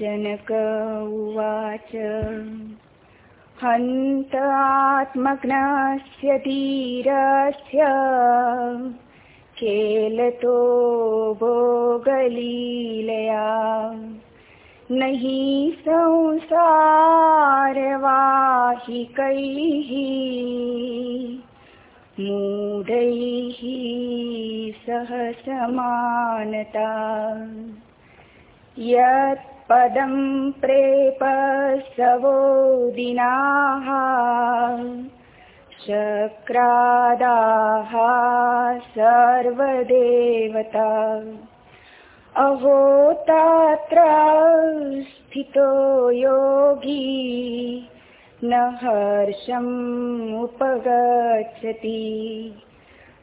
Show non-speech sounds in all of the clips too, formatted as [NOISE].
जनक उवाच। हन्त आत्मग्नस्य धीरस्य केलतो भोगलीलया। न हि संसारवाहिकैः मूढैः सह समानता। पदं प्रेप सवो दिनाः शक्रादाः सर्वदेवता। अहो तत्र स्थितो योगी न हर्षमुपगच्छति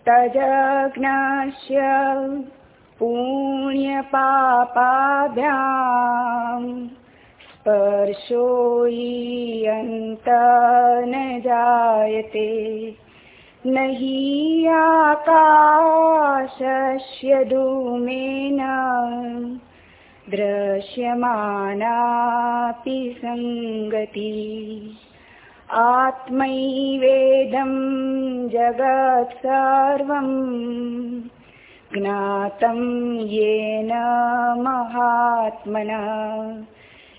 तजज्ञास्य पुण्यपापाभ्याम् यन्त न जायते। न हि आकाशस्य धूमेन दृश्यमानापि सङ्गति। आत्मैवेदं जगत् सर्वम् ज्ञातं येन महात्मना।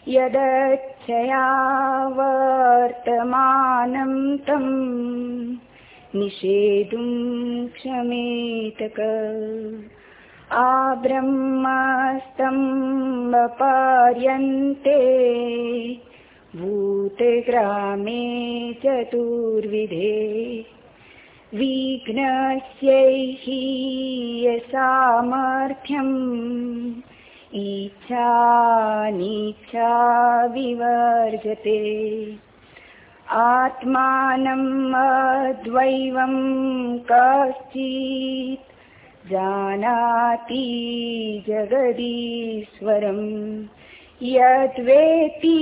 यदच्छया वर्तमानं तम् निषेधुं क्षमेतक। आब्रह्मस्तम्बपर्यन्ते भूते ग्रामे चतुर्विधे विघ्नस्यैः सामर्थ्यम् इच्छानिच्छा विवर्जते आत्मानम् अद्वैवं कश्चित् जानाति जगदीश्वरम्। यद्वेति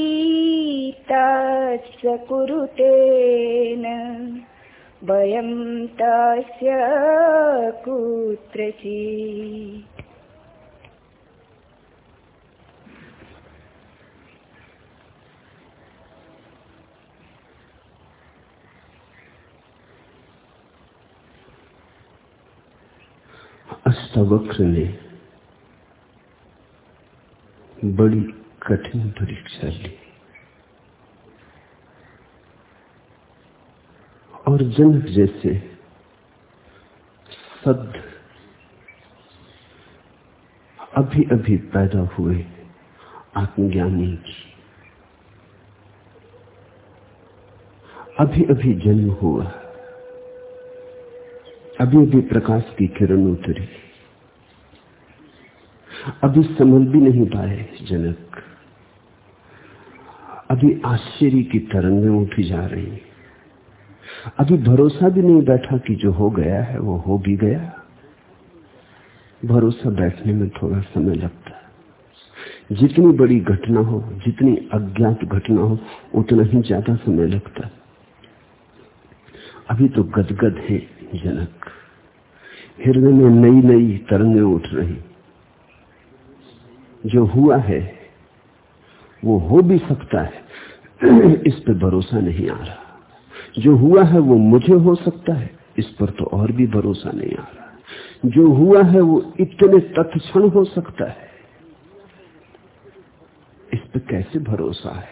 तत्स कुरुतेन वयं तस्य कुत्रचित् अष्टवक्र ने बड़ी कठिन परीक्षा ली। और जनक जैसे। सद अभी अभी पैदा हुए आत्मज्ञानी की। अभी अभी जन्म हुआ। अभी अभी प्रकाश की किरण उतरी। अभी संभल भी नहीं पाए जनक। अभी आश्चर्य की तरंगें उठी जा रही। अभी भरोसा भी नहीं बैठा कि जो हो गया है, वो हो भी गया। भरोसा बैठने में थोड़ा समय लगता है। जितनी बड़ी घटना हो, जितनी अज्ञात घटना हो, उतना ही ज़्यादा समय लगता अभी तो गदगद है जनक। हृदय में नई नई तरंगें उठ रही। जो हुआ है, वो हो भी सकता है। [CLEARS THROAT] इस पर भरोसा नहीं आ रहा। जो हुआ है वो मुझे हो सकता है, इस पर तो और भी भरोसा नहीं आ रहा। जो हुआ है वो इतने तत्क्षण हो सकता है, इस पर कैसे भरोसा है?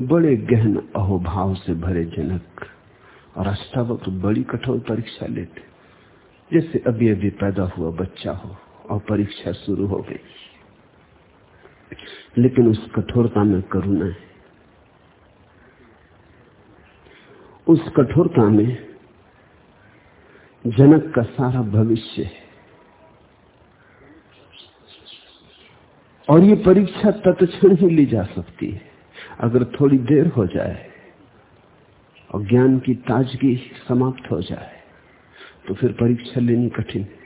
बड़े गहन अहोभाव से भरे जनक और अष्टावक्र बड़ी कठोर परीक्षा लेते। जैसे अभी अभी पैदा हुआ बच्चा हो और परीक्षा शुरू हो गई। लेकिन उस कठोरता में करुणा है। उस कठोरता में जनक का सारा भविष्य है। और ये परीक्षा तत्क्षण ही ली जा सकती है। अगर थोड़ी देर हो जाए और ज्ञान की ताजगी समाप्त हो जाए तो फिर परीक्षा लेनी कठिन है।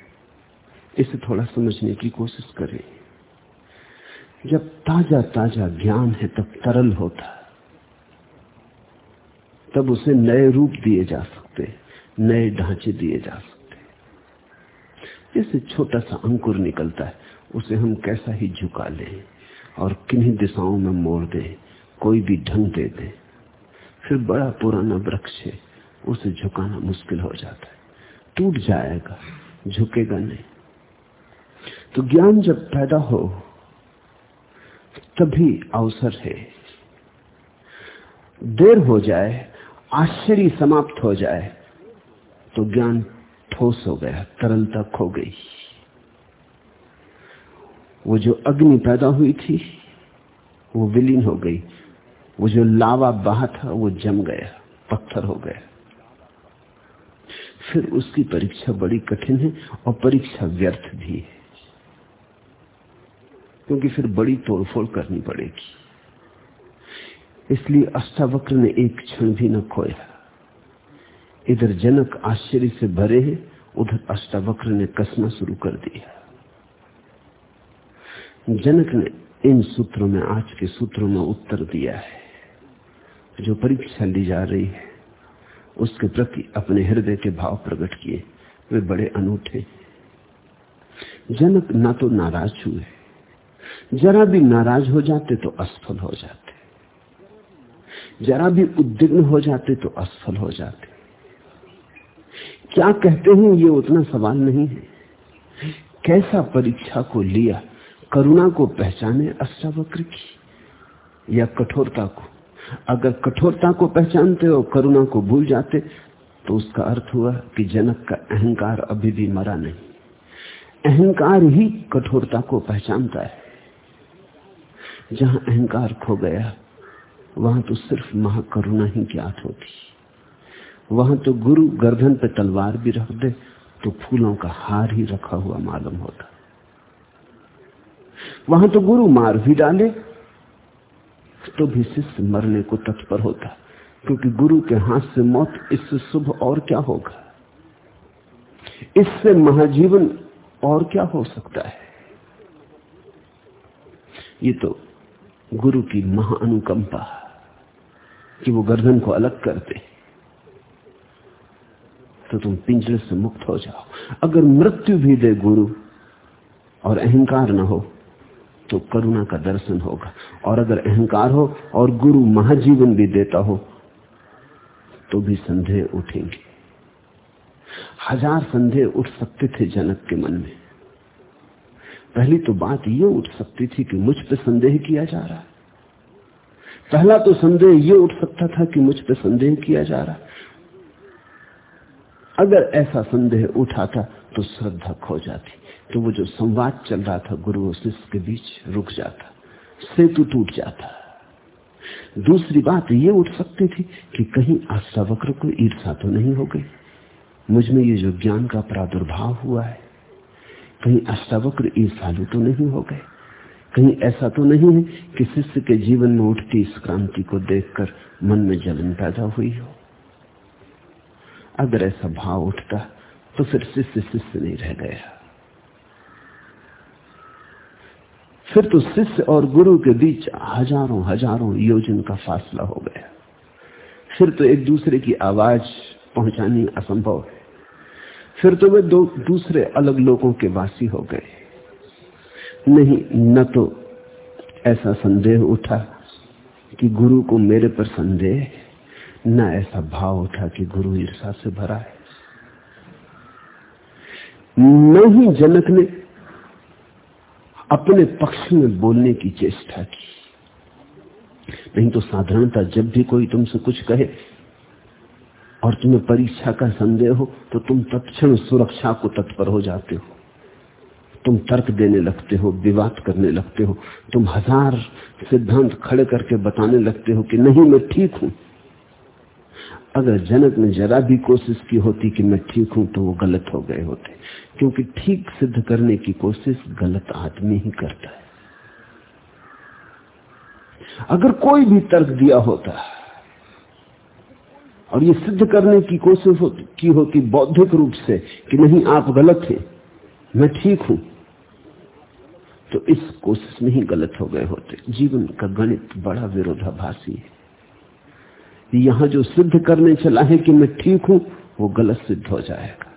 इसे थोड़ा समझने की कोशिश करें। जब ताज़ा ताज़ा ज्ञान है, तब तरल होता तब उसे नए रूप दिए जा सकते नए ढांचे दिए जा सकते जैसे छोटा सा अंकुर निकलता है, उसे हम कैसा ही झुका लें और किन्हीं दिशाओं में मोड़ दे, कोई भी ढंग दे दे। फिर बड़ा पुराना वृक्ष है, उसे झुकाना मुश्किल हो जाता है। टूट जाएगा, झुकेगा नहीं। तो ज्ञान जब पैदा हो, तभी अवसर है। देर हो जाए आश्चर्य समाप्त हो जाए तो ज्ञान ठोस हो गया, तरलता खो गई। वो जो अग्नि पैदा हुई थी, वो विलीन हो गई। वो जो लावा बहा था, वो जम गया, पत्थर हो गया। फिर उसकी परीक्षा बड़ी कठिन है और परीक्षा व्यर्थ भी है, क्योंकि फिर बड़ी तोड़फोड़ करनी पड़ेगी। इसलिए अष्टावक्र ने एक क्षण भी न खोया। इधर जनक आश्चर्य से भरे हैं, उधर अष्टावक्र ने कसना शुरू कर दिया। जनक ने इन सूत्रों में, आज के सूत्रों में उत्तर दिया है। जो परीक्षा ली जा रही है, उसके प्रति अपने हृदय के भाव प्रकट किए। वे बड़े अनूठे। जनक ना तो नाराज़ हुए। जरा भी नाराज़ हो जाते तो असफल हो जाते। जरा भी उद्विग्न हो जाते तो असफल हो जाते। क्या कहते हैं, ये उतना सवाल नहीं है। कैसा परीक्षा को लिया, करुणा को पहचाने अष्टावक्र की, या कठोरता को? अगर कठोरता को पहचानते हो करुणा को भूल जाते तो उसका अर्थ हुआ कि जनक का अहंकार अभी भी मरा नहीं। अहंकार ही कठोरता को पहचानता है। जहाँ अहंकार खो गया वहाँ तो सिर्फ़ महाकरुणा ही ज्ञात होती। वहाँ तो गुरु गर्दन पे तलवार भी रख दे तो फूलों का हार ही रखा हुआ मालूम होता। वहाँ तो गुरु मार भी डाले तो भी शिष्य मरने को तत्पर होता, क्योंकि गुरु के हाथ से मौत इससे शुभ और क्या होगा? इससे महाजीवन और क्या हो सकता है? ये तो गुरु की महाअनुकंपा। कि वो गर्दन को अलग कर दे तो तुम पिंजरे से मुक्त हो जाओ। अगर मृत्यु भी दे गुरु और अहंकार ना हो तो करुणा का दर्शन होगा। और अगर अहंकार हो और गुरु महाजीवन भी देता हो तो भी संदेह उठेंगे। हज़ार संदेह उठ सकते थे जनक के मन में। पहली तो बात यह उठ सकती थी कि मुझ पे संदेह किया जा रहा पहला तो संदेह ये उठ सकता था कि मुझ पे संदेह किया जा रहा अगर ऐसा संदेह उठाता तो श्रद्धा खो जाती। तो वो जो संवाद चल रहा था गुरु और शिष्य के बीच रुक जाता। सेतु टूट जाता। दूसरी बात ये उठ सकती थी कि कहीं अष्टावक्र को ईर्षा तो नहीं हो गई। मुझमें ये जो ज्ञान का प्रादुर्भाव हुआ है, कहीं अष्टावक्र ईर्षालु तो नहीं हो गए। कहीं ऐसा तो नहीं है कि शिष्य के जीवन में उठती इस क्रांति को देखकर मन में जलन पैदा हुई हो। अगर ऐसा भाव उठता तो फिर शिष्य शिष्य नहीं रह गया। फिर तो शिष्य और गुरु के बीच हज़ारों हज़ारों योजन का फासला हो गया। फिर तो एक दूसरे की आवाज़ पहुंचानी असंभव है। फिर तो वे दो, दूसरे अलग लोगों के वासी हो गए। नहीं, न तो ऐसा संदेह उठा कि गुरु को मेरे पर संदेह न ऐसा भाव उठा कि गुरु ईर्षा से भरा है। न ही जनक ने अपने पक्ष में बोलने की चेष्टा की। नहीं तो साधारणता जब भी कोई तुमसे कुछ कहे और तुम्हें परीक्षा का संदेह हो तो तुम तत्क्षण सुरक्षा को तत्पर हो जाते हो। तुम तर्क देने लगते हो, विवाद करने लगते हो, तुम हज़ार सिद्धांत खड़े करके बताने लगते हो कि नहीं, मैं ठीक हूँ। अगर जनक ने जरा भी कोशिश की होती कि मैं ठीक हूँ तो वो गलत हो गए होते। क्योंकि ठीक सिद्ध करने की कोशिश गलत आदमी ही करता है। अगर कोई भी तर्क दिया होता, और ये सिद्ध करने की कोशिश की होती बौद्धिक रूप से कि नहीं, आप गलत हैं मैं ठीक हूँ। तो इस कोशिश में ही गलत हो गए होते। जीवन का गणित बड़ा विरोधाभासी है। यहाँ जो सिद्ध करने चला है कि मैं ठीक हूँ, वो गलत सिद्ध हो जाएगा।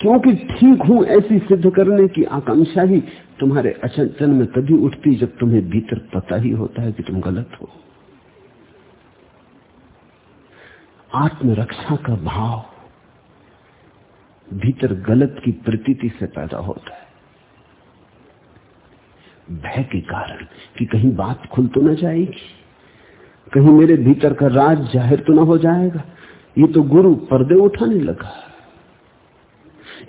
क्योंकि ठीक हूँ ऐसी सिद्ध करने की आकांक्षा ही तुम्हारे अचंचन में तभी उठती जब तुम्हें भीतर पता ही होता है कि तुम गलत हो। आत्मरक्षा का भाव भीतर गलत की प्रतीति से पैदा होता है। भय के कारण कि कहीं बात खुल तो ना जाएगी, कहीं मेरे भीतर का राज ज़ाहिर तो ना हो जाएगा। ये तो गुरु पर्दे उठाने लगा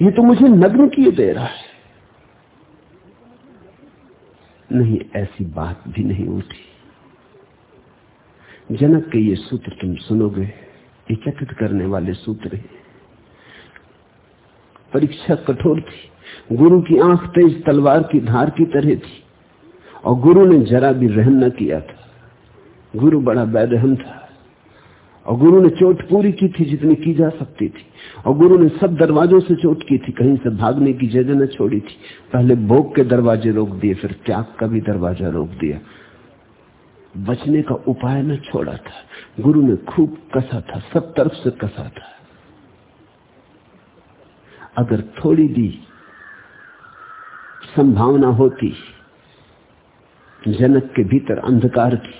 ये तो मुझे नग्न किए दे रहा है। नहीं, ऐसी बात भी नहीं उठी। जनक के ये सूत्र तुम सुनोगे चकित करने वाले सूत्र हैं। परीक्षा कठोर थी। गुरु की आँख तेज तलवार की धार की तरह थी और गुरु ने जरा भी रहम न किया था। गुरु बड़ा बैरहम था और गुरु ने चोट पूरी की थी जितनी की जा सकती थी और गुरु ने सब दरवाजों से चोट की थी, कहीं से भागने की जगह न छोड़ी थी। पहले भोग के दरवाजे रोक दिए, फिर त्याग का भी दरवाज़ा रोक दिया। बचने का उपाय न छोड़ा था। गुरु ने खूब कसा था, सब तरफ़ से कसा था। अगर थोड़ी भी संभावना होती, जनक के भीतर अंधकार की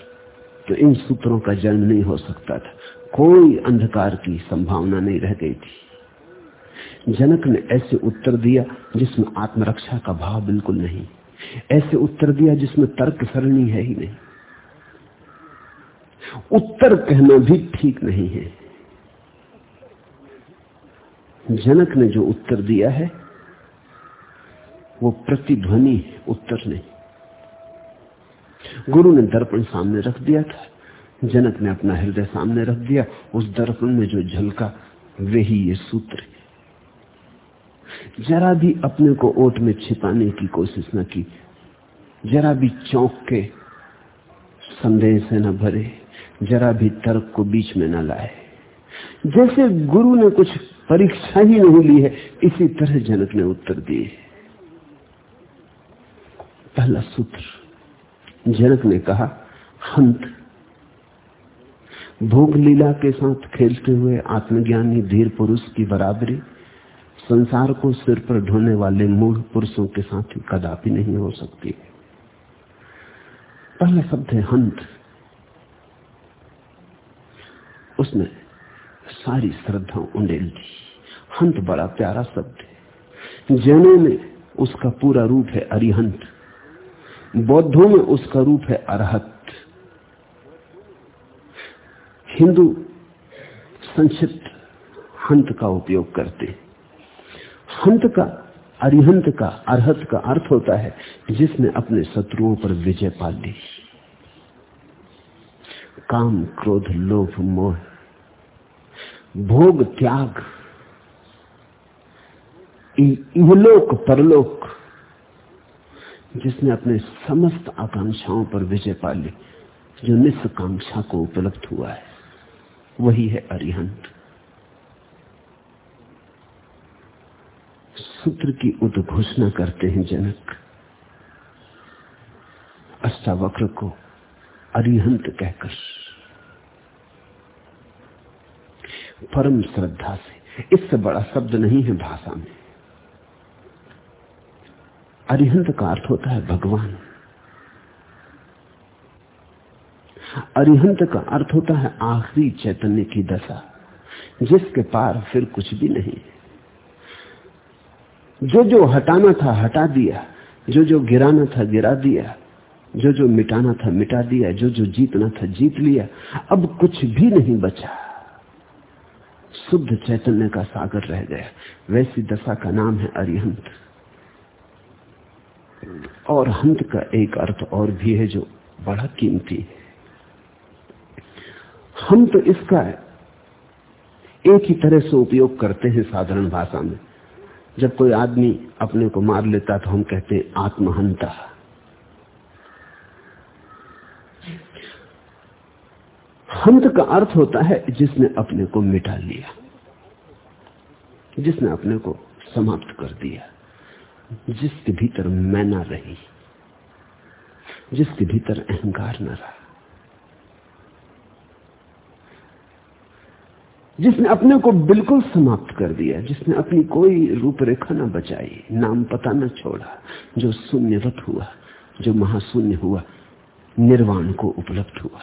तो इन सूत्रों का जन्म नहीं हो सकता था। कोई अंधकार की संभावना नहीं रह गई थी। जनक ने ऐसे उत्तर दिया जिसमें आत्मरक्षा का भाव बिल्कुल नहीं। ऐसे उत्तर दिया जिसमें तर्क सरणी है ही नहीं। उत्तर कहना भी ठीक नहीं है। जनक ने जो उत्तर दिया है, वो प्रतिध्वनि उत्तर नहीं। गुरु ने दर्पण सामने रख दिया था, जनक ने अपना हृदय सामने रख दिया, उस दर्पण में जो झलका, वही ये सूत्र जरा भी अपने को ओट में छिपाने की कोशिश न की, जरा भी चौंक के संदेह से न भरे, जरा भी तर्क को बीच में न लाए। जैसे गुरु ने कुछ परीक्षा ही नहीं ली है, इसी तरह जनक ने उत्तर दिए। पहला सूत्र, जनक ने कहा, हंत। भोग लीला के साथ खेलते हुए आत्मज्ञानी धीर पुरुष की बराबरी, संसार को सिर पर ढोने वाले मूल पुरुषों के साथ कदापि नहीं हो सकती। पहला शब्द है हंत। उसने सारी श्रद्धा उंडेल दी हंत बड़ा प्यारा शब्द है। जैनों में उसका पूरा रूप है अरिहंत। बौद्धों में उसका रूप है अरहत। हिंदू संक्षिप्त हंत का उपयोग करते हंत का, अरिहंत का, अरहत का अर्थ होता है जिसने अपने शत्रुओं पर विजय पा ली। काम, क्रोध, लोभ, मोह भोग त्याग। इहलोक परलोक, जिसने अपने समस्त आकांक्षाओं पर विजय पा ली, जो निस्कांक्षा को उपलब्ध हुआ है, वही है अरिहंत। सूत्र की उद्घोषणा करते हैं जनक। अष्टावक्र को अरिहंत कहकर। परम श्रद्धा से। इससे बड़ा शब्द नहीं है भाषा में। अरिहंत का अर्थ होता है भगवान। अरिहंत का अर्थ होता है आखिरी चैतन्य की दशा, जिसके पार फिर कुछ भी नहीं। जो जो हटाना था, हटा दिया। जो जो गिराना था, गिरा दिया। जो जो मिटाना था, मिटा दिया। जो जो जीतना था, जीत लिया। अब कुछ भी नहीं बचा। शुद्ध चैतन्य का सागर रह गया। वैसी दशा का नाम है अरिहंत। और हंत का एक अर्थ और भी है जो बड़ा कीमती है। हम तो इसका एक ही तरह से उपयोग करते हैं साधारण भाषा में। जब कोई आदमी अपने को मार लेता तो हम कहते हैं आत्महंता। हंत का अर्थ होता है जिसने अपने को मिटा लिया। जिसने अपने को समाप्त कर दिया, जिसके भीतर मैं ना रही, जिसके भीतर अहंकार न रहा, जिसने अपने को बिल्कुल समाप्त कर दिया, जिसने अपनी कोई रूपरेखा न बचाई, नाम पता न छोड़ा, जो शून्यवत हुआ, जो महाशून्य हुआ, निर्वाण को उपलब्ध हुआ,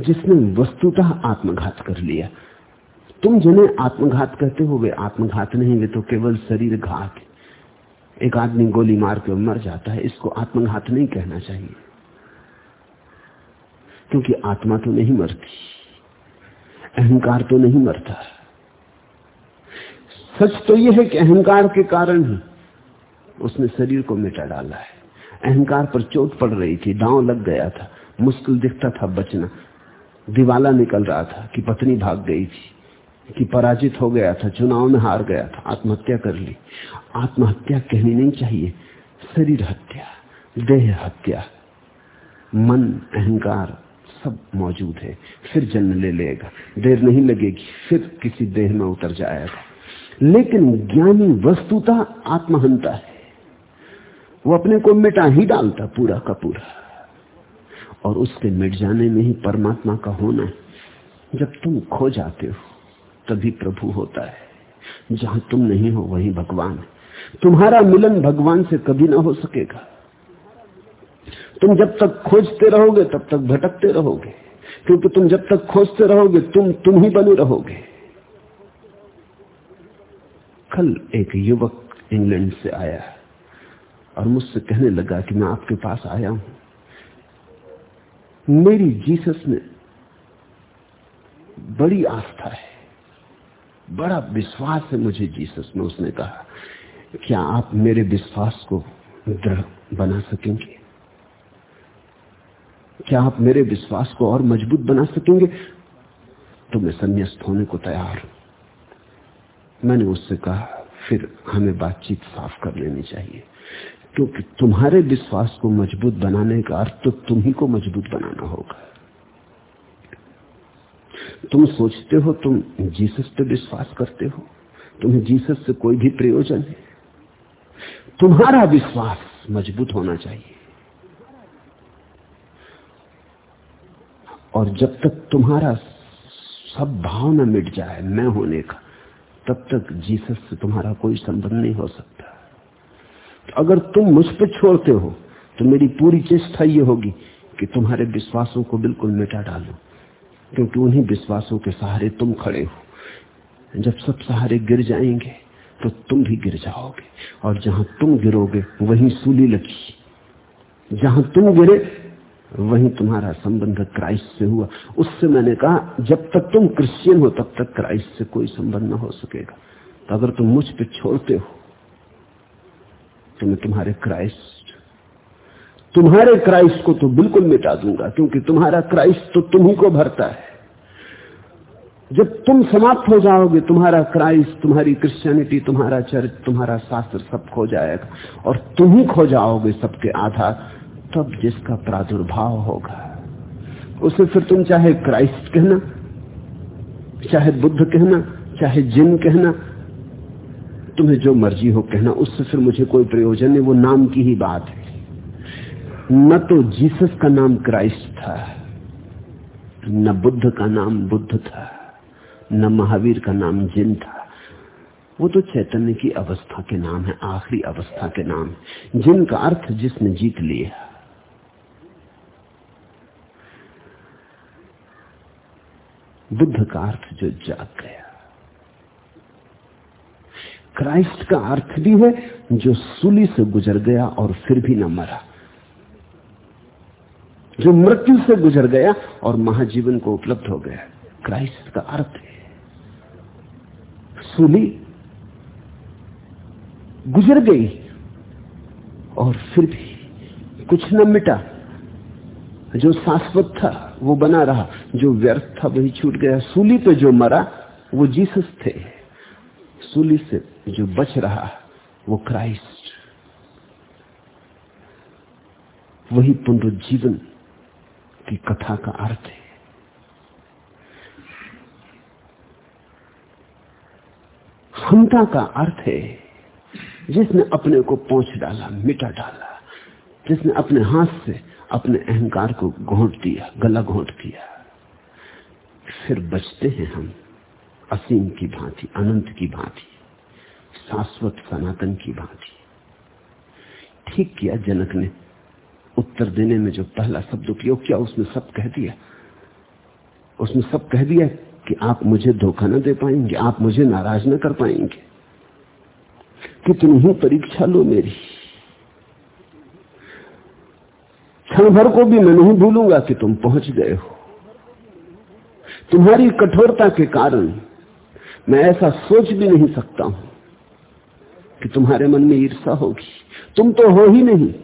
जिसने वस्तुतः आत्मघात कर लिया तुम जिन्हें आत्मघात कहते हो, वे आत्मघात नहीं, वे तो केवल शरीर घात एक आदमी गोली मार के मर जाता है, इसको आत्मघात नहीं कहना चाहिए। क्योंकि आत्मा तो नहीं मरती, अहंकार तो नहीं मरता। सच तो यह है कि अहंकार के कारण ही उसने शरीर को मिटा डाला है। अहंकार पर चोट पड़ रही थी, दांव लग गया था, मुश्किल दिखता था बचना। दिवाला निकल रहा था कि पत्नी भाग गई थी। कि पराजित हो गया था, चुनाव में हार गया था, आत्महत्या कर ली। आत्महत्या कहनी नहीं चाहिए। शरीर हत्या, देह हत्या, मन, अहंकार सब मौजूद है। फिर जन्म ले लेगा। देर नहीं लगेगी, फिर किसी देह में उतर जाएगा। लेकिन ज्ञानी वस्तुता आत्महंता है। वो अपने को मिटा ही डालता पूरा का पूरा। और उसके मिट जाने में ही परमात्मा का होना है। जब तुम खो जाते हो तभी प्रभु होता है। जहाँ तुम नहीं हो, वहीं भगवान है। तुम्हारा मिलन भगवान से कभी ना हो सकेगा। तुम जब तक खोजते रहोगे, तब तक भटकते रहोगे। क्योंकि तुम जब तक खोजते रहोगे, तुम तुम ही बने रहोगे। कल एक युवक इंग्लैंड से आया और मुझसे कहने लगा कि मैं आपके पास आया हूँ। मेरी जीसस में बड़ी आस्था है। बड़ा विश्वास है मुझे जीसस में उसने कहा क्या आप मेरे विश्वास को दृढ़ बना सकेंगे। क्या आप मेरे विश्वास को और मज़बूत बना सकेंगे? तो मैं संन्यास्त होने को तैयार हूँ। मैंने उससे कहा, फिर हमें बातचीत साफ़ कर लेनी चाहिए। क्योंकि तुम्हारे विश्वास को मज़बूत बनाने का अर्थ तो तुम्ही को मज़बूत बनाना होगा। तुम सोचते हो तुम जीसस पे विश्वास करते हो? तुम्हें जीसस से कोई भी प्रयोजन है? तुम्हारा विश्वास मज़बूत होना चाहिए। और जब तक तुम्हारा सब भाव न मिट जाए, मैं होने का तब तक जीसस से तुम्हारा कोई संबंध नहीं हो सकता। तो अगर तुम मुझ पर छोड़ते हो तो मेरी पूरी चेष्टा ये होगी कि तुम्हारे विश्वासों को बिल्कुल मिटा डालो। क्योंकि उन्हीं विश्वासों के सहारे तुम खड़े हो। जब सब सहारे गिर जाएँगे तो तुम भी गिर जाओगे। और जहाँ तुम गिरोगे, वहीं सूली लगी। जहाँ तुम गिरे, वहीं तुम्हारा संबंध क्राइस्ट से हुआ। उससे मैंने कहा, जब तक तुम क्रिश्चियन हो, तब तक क्राइस्ट से कोई संबंध न हो सकेगा। तो अगर तुम मुझ पर छोड़ते हो तो मैं तुम्हारे क्राइस्ट तुम्हारे क्राइस्ट को तो बिल्कुल मिटा दूँगा, क्योंकि तुम्हारा क्राइस्ट तो तुम्ही को भरता है। जब तुम समाप्त हो जाओगे, तुम्हारा क्राइस्ट, तुम्हारी क्रिश्चियनिटी, तुम्हारा चर्च तुम्हारा शास्त्र सब खो जाएगा, और तुम ही खो जाओगे सबके आधार, तब जिसका प्रादुर्भाव होगा, उसे फिर तुम चाहे क्राइस्ट कहना, चाहे बुद्ध कहना, चाहे जिन कहना, तुम्हें जो मर्ज़ी हो कहना, उससे फिर मुझे कोई प्रयोजन नहीं, वो नाम की ही बात है। न तो जीसस का नाम क्राइस्ट था, न बुद्ध का नाम बुद्ध था, न महावीर का नाम जिन था। वो तो चैतन्य की अवस्था के नाम है, आखिरी अवस्था के नाम जिन का अर्थ जिसने जीत लिया। बुद्ध का अर्थ जो जाग गया। क्राइस्ट का अर्थ भी है जो सूली से गुजर गया और फिर भी न मरा। जो मृत्यु से गुजर गया और महाजीवन को उपलब्ध हो गया। क्राइस्ट का अर्थ है सूली गुजर गई और फिर भी कुछ न मिटा। जो शाश्वत था, वो बना रहा। जो व्यर्थ था, वही छूट गया। सूली पे जो मरा, वो जीसस थे। सूली से जो बच रहा, वो क्राइस्ट वही पुनरुज्जीवन। की कथा का अर्थ है। क्षमता का अर्थ है, जिसने अपने को पहुँच डाला, मिटा डाला, जिसने अपने हाथ से अपने अहंकार को घोट दिया, गला घोट दिया। फिर बचते हैं हम, असीम की भांति, अनंत की भांति, शाश्वत सनातन की भांति। ठीक किया जनक ने उत्तर देने में जो पहला शब्द उपयोग किया उसमें सब कह दिया। उसमें सब कह दिया कि आप मुझे धोखा न दे पाएँगे, आप मुझे नाराज़ न कर पाएँगे। कितनी ही परीक्षा लो मेरी। क्षण भर को भी मैं नहीं भूलूँगा कि तुम पहुँच गए हो। तुम्हारी कठोरता के कारण मैं ऐसा सोच भी नहीं सकता हूँ कि तुम्हारे मन में ईर्षा होगी। तुम तो हो ही नहीं।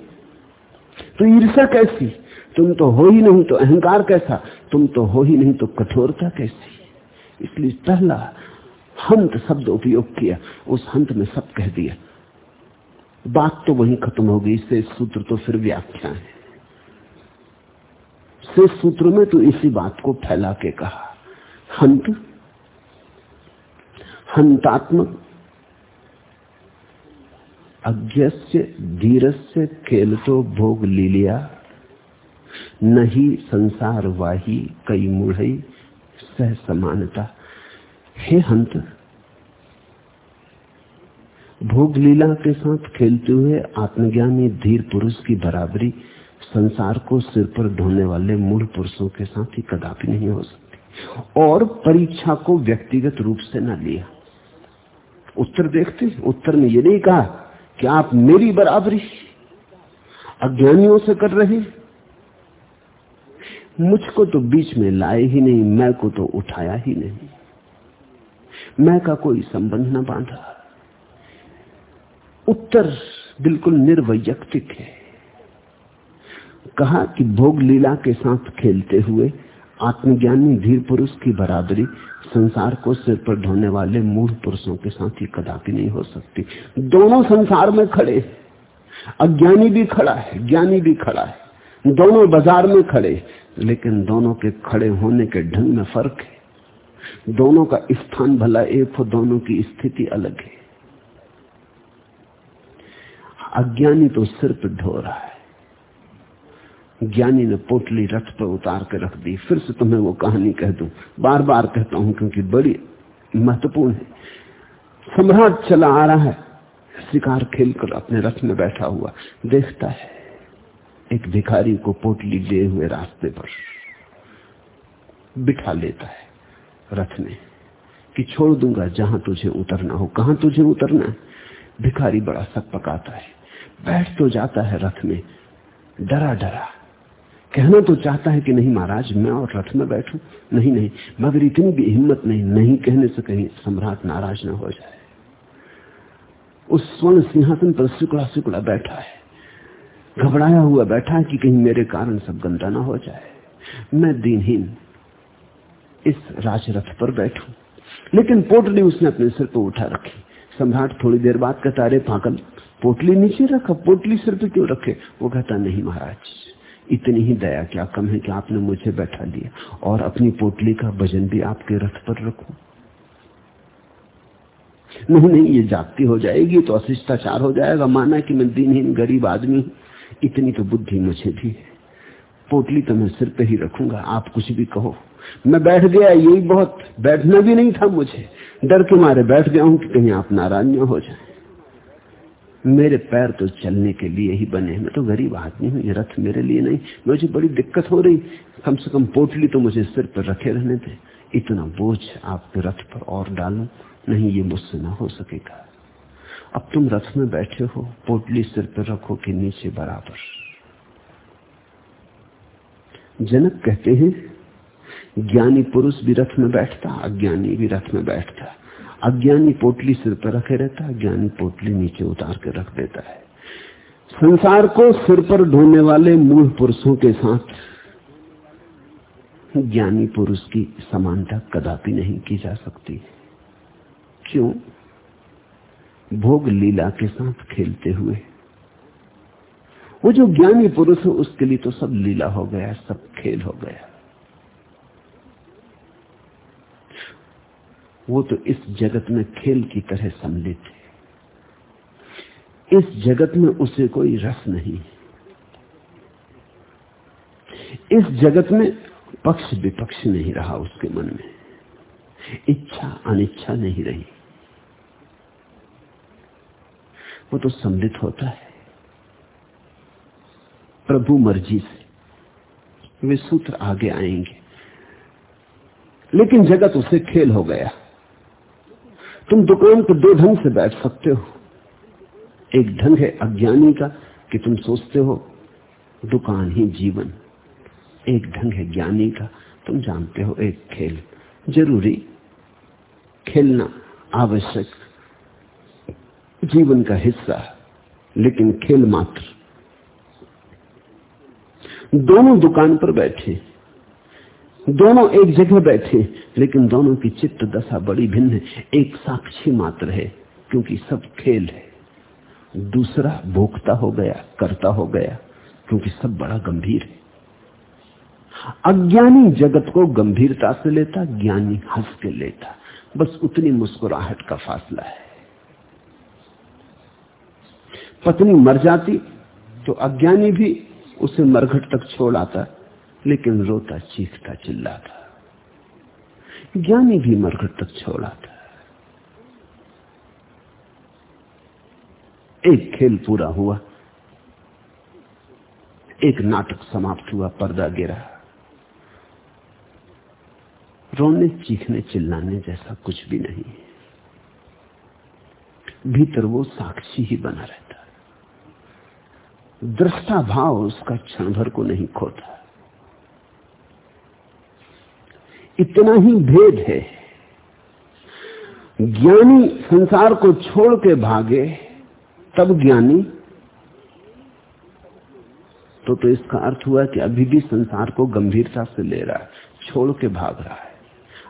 तो ईर्षा कैसी? तुम तो हो ही नहीं तो अहंकार कैसा? तुम तो हो ही नहीं तो कठोरता कैसी? इसलिए पहला हंत शब्द उपयोग किया, उस हंत में सब कह दिया। बात तो वहीं खत्म हो गई से सूत्र तो फिर व्याख्या है। से सूत्र में तो इसी बात को फैला के कहा, हंत। हंतात्मक अज्ञस्य धीरस्य खेल तो भोग लीलिया, नहीं संसार वाही कई मुढ़ई सह समानता। हे हंत, भोग लीला के साथ खेलते हुए आत्मज्ञानी धीर पुरुष की बराबरी संसार को सिर पर ढोने वाले मूल पुरुषों के साथ ही कदापि नहीं हो सकती। और परीक्षा को व्यक्तिगत रूप से न लिया। उत्तर देखते, उत्तर में ये नहीं कहा कि आप मेरी बराबरी अज्ञानियों से कर रहे मुझको तो बीच में लाए ही नहीं, मैं को तो उठाया ही नहीं। मैं का कोई संबंध न बांधा। उत्तर बिल्कुल निर्वैयक्तिक है। कहा कि भोग लीला के साथ खेलते हुए आत्मज्ञानी धीर पुरुष की बराबरी संसार को सिर पर ढोने वाले मूल पुरुषों के साथ ही कदापि नहीं हो सकती। दोनों संसार में खड़े अज्ञानी भी खड़ा है, ज्ञानी भी खड़ा है। दोनों बाज़ार में खड़े लेकिन दोनों के खड़े होने के ढंग में फ़र्क है। दोनों का स्थान भला एक हो, दोनों की स्थिति अलग है। अज्ञानी तो सिर पर ढो रहा है। ज्ञानी ने पोटली रथ पर उतार के रख दी। फिर से तुम्हें वो कहानी कह दू। बार बार कहता हूँ क्योंकि बड़ी महत्वपूर्ण है। सम्राट चला आ रहा है। शिकार खेलकर अपने रथ में बैठा हुआ देखता है एक भिखारी को पोटली लिए हुए रास्ते पर बिठा लेता है रथ में कि छोड़ दूँगा जहाँ तुझे उतरना हो। कहाँ तुझे उतरना है? भिखारी बड़ा सक पकाता है। बैठ तो जाता है रथ में। डरा डरा कहना तो चाहता है कि नहीं महाराज, मैं और रथ में बैठू। नहीं नहीं, मगर इतनी भी हिम्मत नहीं नहीं कहने से कहीं सम्राट नाराज़ ना हो जाए। उस स्वर्ण सिंहासन पर सिकुड़ा सिकुड़ा बैठा है। घबराया हुआ बैठा है कि कहीं मेरे कारण सब गंदा ना हो जाए। मैं दिनहीन इस राजरथ पर बैठू। लेकिन पोटली उसने अपने सिर पर उठा रखी। सम्राट थोड़ी देर बाद कहता, अरे पागल, पोटली नीचे रखा पोटली सिर पर क्यों रखे? वो कहता, नहीं महाराज इतनी ही दया क्या कम है कि आपने मुझे बैठा लिया और अपनी पोटली का वज़न भी आपके रथ पर रखू। नहीं नहीं, ये जागती हो जाएगी तो अशिष्टाचार हो जाएगा। माना कि मैं दिनहीन गरीब आदमी इतनी तो बुद्धि मुझे भी है। पोटली तो मैं सिर पे ही रखूँगा, आप कुछ भी कहो। मैं बैठ गया, यही बहुत, बैठना भी नहीं था मुझे। डर के मारे बैठ गया हूँ कि कहीं आप नाराज़ न हो जाए। मेरे पैर तो चलने के लिए ही बने मैं तो गरीब आदमी हूँ, ये रथ मेरे लिए नहीं। मुझे बड़ी दिक्कत हो रही। कम से कम पोटली तो मुझे सिर पर रखे रहने थे इतना बोझ आपके रथ पर और डालू, नहीं ये मुझसे ना हो सकेगा। अब तुम रथ में बैठे हो, पोटली सिर पर रखो कि नीचे बराबर। जनक कहते हैं, ज्ञानी पुरुष भी रथ में बैठता, अज्ञानी भी रथ में बैठता। अज्ञानी पोटली सिर पर रखे रहता है ज्ञानी पोटली नीचे उतार के रख देता है। संसार को सिर पर ढोने वाले मूल पुरुषों के साथ ज्ञानी पुरुष की समानता कदापि नहीं की जा सकती। क्यों? भोग लीला के साथ खेलते हुए। वो जो ज्ञानी पुरुष है, उसके लिए तो सब लीला हो गया, सब खेल हो गया। वो तो इस जगत में खेल की तरह सम्मिलित है। इस जगत में उसे कोई रस नहीं इस जगत में पक्ष विपक्ष नहीं रहा उसके मन में। इच्छा अनिच्छा नहीं रही। वो तो सम्मिलित होता है। प्रभु मर्ज़ी से वे सूत्र आगे आएँगे। लेकिन जगत उसे खेल हो गया। तुम दुकान पर दो ढंग से बैठ सकते हो। एक ढंग है अज्ञानी का कि तुम सोचते हो, दुकान ही जीवन। एक ढंग है ज्ञानी का, तुम जानते हो एक खेल। ज़रूरी खेलना आवश्यक। जीवन का हिस्सा, लेकिन खेल मात्र। दोनों दुकान पर बैठे। दोनों एक जगह बैठे, लेकिन दोनों की चित्त दशा बड़ी भिन्न है। एक साक्षी मात्र है, क्योंकि सब खेल है। दूसरा भोगता हो गया, करता हो गया, क्योंकि सब बड़ा गंभीर है। अज्ञानी जगत को गंभीरता से लेता, ज्ञानी हंस के लेता। बस उतनी मुस्कुराहट का फासला है। पत्नी मर जाती तो अज्ञानी भी उसे मरघट तक छोड़ आता। लेकिन रोता, चीखता, चिल्लाता। ज्ञानी भी मरघट तक छोड़ आता एक खेल पूरा हुआ। एक नाटक समाप्त हुआ, पर्दा गिरा। रोने, चीखने, चिल्लाने जैसा कुछ भी नहीं। भीतर वो साक्षी ही बना रहता। दृष्टा भाव उसका क्षण भर को नहीं खोता। इतना ही भेद है। ज्ञानी संसार को छोड़ के भागे, तब ज्ञानी तो तो इसका अर्थ हुआ कि अभी भी संसार को गंभीरता से ले रहा है, छोड़ के भाग रहा है।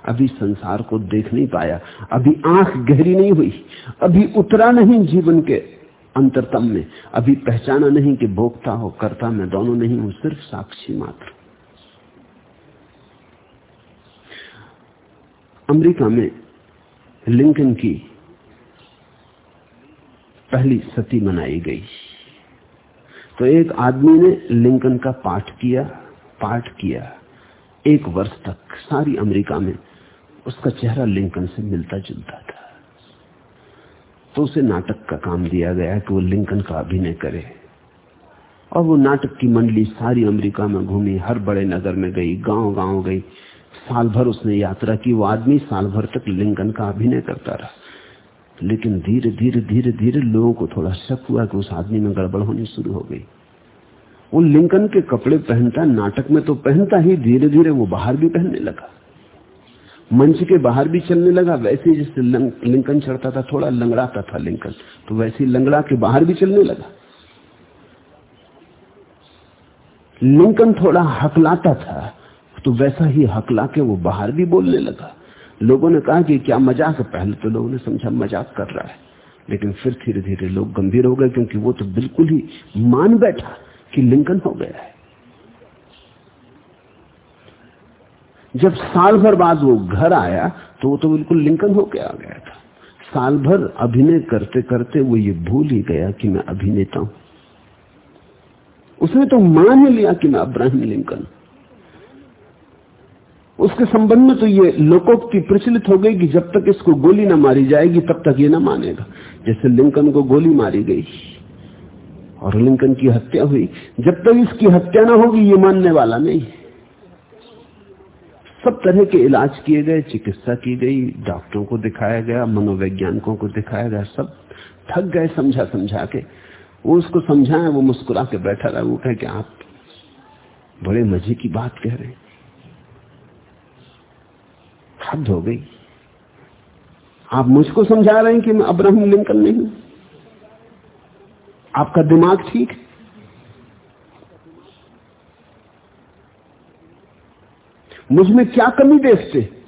अभी संसार को देख नहीं पाया, अभी आँख गहरी नहीं हुई, अभी उतरा नहीं जीवन के अंतरतम में, अभी पहचाना नहीं कि भोक्ता हो, करता, मैं दोनों नहीं हूँ, सिर्फ़ साक्षी मात्र। अमेरिका में लिंकन की पहली सती मनाई गई। तो एक आदमी ने लिंकन का पाठ किया पाठ किया। एक वर्ष तक सारी अमेरिका में उसका चेहरा लिंकन से मिलता जुलता था। तो उसे नाटक का काम दिया गया कि वो लिंकन का अभिनय करे। और वो नाटक की मंडली सारी अमेरिका में घूमी, हर बड़े नगर में गई गाँव गाँव गई। साल भर उसने यात्रा की, वो आदमी साल भर तक लिंकन का अभिनय करता रहा। लेकिन धीरे धीरे धीरे धीरे लोगों को थोड़ा शक हुआ कि उस आदमी में गड़बड़ होनी शुरू हो गई। वो लिंकन के कपड़े पहनता, नाटक में तो पहनता ही, धीरे धीरे वो बाहर भी पहनने लगा। मंच के बाहर भी चलने लगा, वैसे जिससे लिंकन चढ़ता था, थोड़ा लंगड़ाता था लिंकन तो वैसे लंगड़ा के बाहर भी चलने लगा। लिंकन थोड़ा हकलाता था तो वैसा ही हकला के वो बाहर भी बोलने लगा। लोगों ने कहा कि क्या मज़ाक पहले तो लोगों ने समझा मज़ाक कर रहा है। लेकिन फिर धीरे धीरे लोग गंभीर हो गए क्योंकि वो तो बिल्कुल ही मान बैठा कि लिंकन हो गया है। जब साल भर बाद वो घर आया तो वो तो बिल्कुल लिंकन होके आ गया था। साल भर अभिनय करते करते वो ये भूल ही गया कि मैं अभिनेता हूँ। उसने तो मान ही लिया कि मैं अब्राहिम लिंकन उसके संबंध में तो ये लोकोक्ति प्रचलित हो गई कि जब तक इसको गोली ना मारी जाएगी, तब तक ये ना मानेगा। जैसे लिंकन को गोली मारी गई और लिंकन की हत्या हुई। जब तक इसकी हत्या ना होगी, ये मानने वाला नहीं। सब तरह के इलाज किए गए, चिकित्सा की गई, डॉक्टरों को दिखाया गया, मनोवैज्ञानिकों को दिखाया गया, सब थक गए समझा समझा के। वो उसको समझाए, वो मुस्कुरा के बैठा रहा, वो कहे कि आप बड़े मज़े की बात कह रहे हद हो गई। आप मुझको समझा रहे हैं कि मैं अब्राहम लिंकन नहीं आपका दिमाग ठीक है? मुझमें क्या कमी देखते?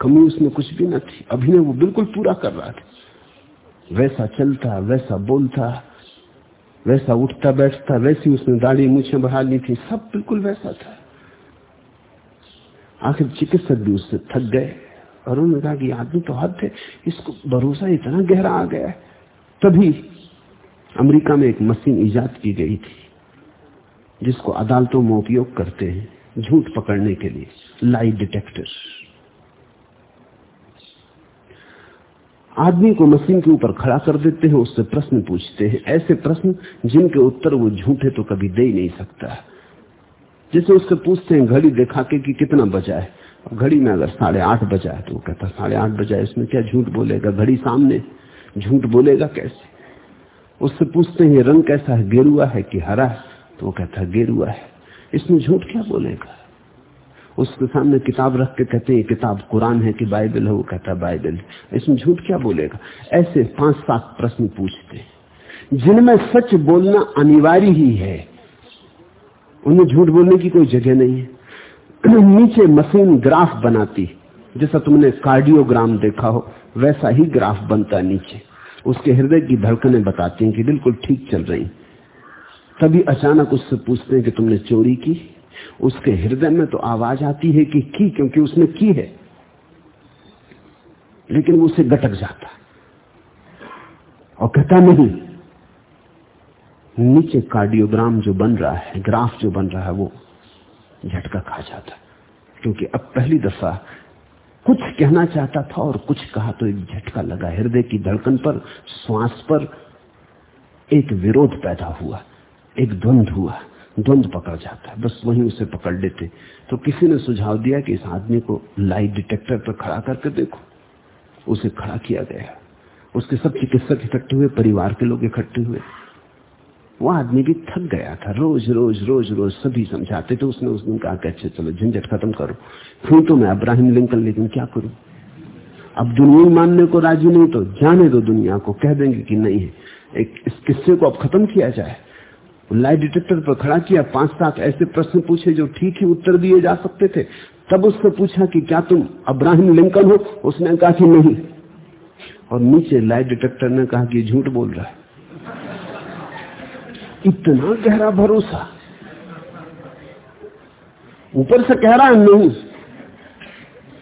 कमी उसमें कुछ भी न थी। अभिनय वो बिल्कुल पूरा कर रहा था। वैसा चलता, वैसा बोलता, वैसा उठता, बैठता, वैसी उसने दाढ़ी मुझे बढ़ा ली थी। सब बिल्कुल वैसा था। आखिर चिकित्सक भी उससे थक गए। और उन्होंने कहा कि आदमी तो हद है, इसको भरोसा इतना गहरा आ गया तभी अमेरिका में एक मशीन ईजाद की गई थी, जिसको अदालतों में उपयोग करते हैं झूठ पकड़ने के लिए लाई डिटेक्टर आदमी को मशीन के ऊपर खड़ा कर देते हैं, उससे प्रश्न पूछते हैं। ऐसे प्रश्न जिनके उत्तर वो झूठे तो कभी दे ही नहीं सकता। जैसे उससे पूछते हैं, घड़ी देखा के कि कितना बजा है। घड़ी में अगर साढ़े आठ बजा है तो वो कहता, साढ़े आठ बजा इसमें क्या झूठ बोलेगा? घड़ी सामने, झूठ बोलेगा कैसे? उससे पूछते हैं रंग कैसा है? गेरुआ है कि हरा तो वो कहता है गेरुआ है। इसमें झूठ क्या बोलेगा? उसके सामने किताब रख के कहते हैं किताब कुरान है कि बाइबल है? वो कहता है। बाइबल इसमें झूठ क्या बोलेगा? ऐसे पाँच सात प्रश्न पूछते जिनमें सच बोलना अनिवार्य ही है, उन्हें झूठ बोलने की कोई जगह नहीं है। [CLEARS THROAT] नीचे मशीन ग्राफ बनाती। जैसा तुमने कार्डियोग्राम देखा हो, वैसा ही ग्राफ बनता नीचे। उसके हृदय की धड़कनें बताती हैं कि बिल्कुल ठीक चल रही। तभी अचानक उससे पूछते हैं कि तुमने चोरी की? उसके हृदय में तो आवाज़ आती है कि की, क्योंकि उसने की है। लेकिन वो उसे गटक जाता। और कहता नहीं। नीचे कार्डियोग्राम जो बन रहा है, ग्राफ जो बन रहा है वो झटका खा जाता। क्योंकि अब पहली दफ़ा कुछ कहना चाहता था और कुछ कहा तो एक झटका लगा। हृदय की धड़कन पर, श्वास पर एक विरोध पैदा हुआ। एक द्वंद हुआ। द्वंद पकड़ जाता। है बस वहीं उसे पकड़ लेते। तो किसी ने सुझाव दिया कि इस आदमी को लाइट डिटेक्टर पर खड़ा करके देखो। उसे खड़ा किया गया। उसके सब चिकित्सक इकट्ठे हुए, परिवार के लोग इकट्ठे हुए। वो आदमी भी थक गया था। रोज रोज रोज रोज सभी समझाते थे उसने उस दिन कहा कि अच्छे, चलो, झंझट खत्म करो। फिर तो मैं अब्राहिम लिंकन, लेकिन क्या करूँ? अब दुनिया मानने को राज़ी नहीं तो जाने दो दुनिया को। कह देंगे कि नहीं है। एक, इस किस्से को अब खत्म किया जाए। लाइट डिटेक्टर पर खड़ा किया। पाँच सात ऐसे प्रश्न पूछे जो ठीक ही उत्तर दिए जा सकते थे। तब उससे पूछा कि क्या तुम अब्राहिम लिंकन हो? उसने कहा कि नहीं। और नीचे लाइट डिटेक्टर ने कहा कि झूठ बोल रहा है। इतना गहरा भरोसा। ऊपर से कह रहा है, नहीं।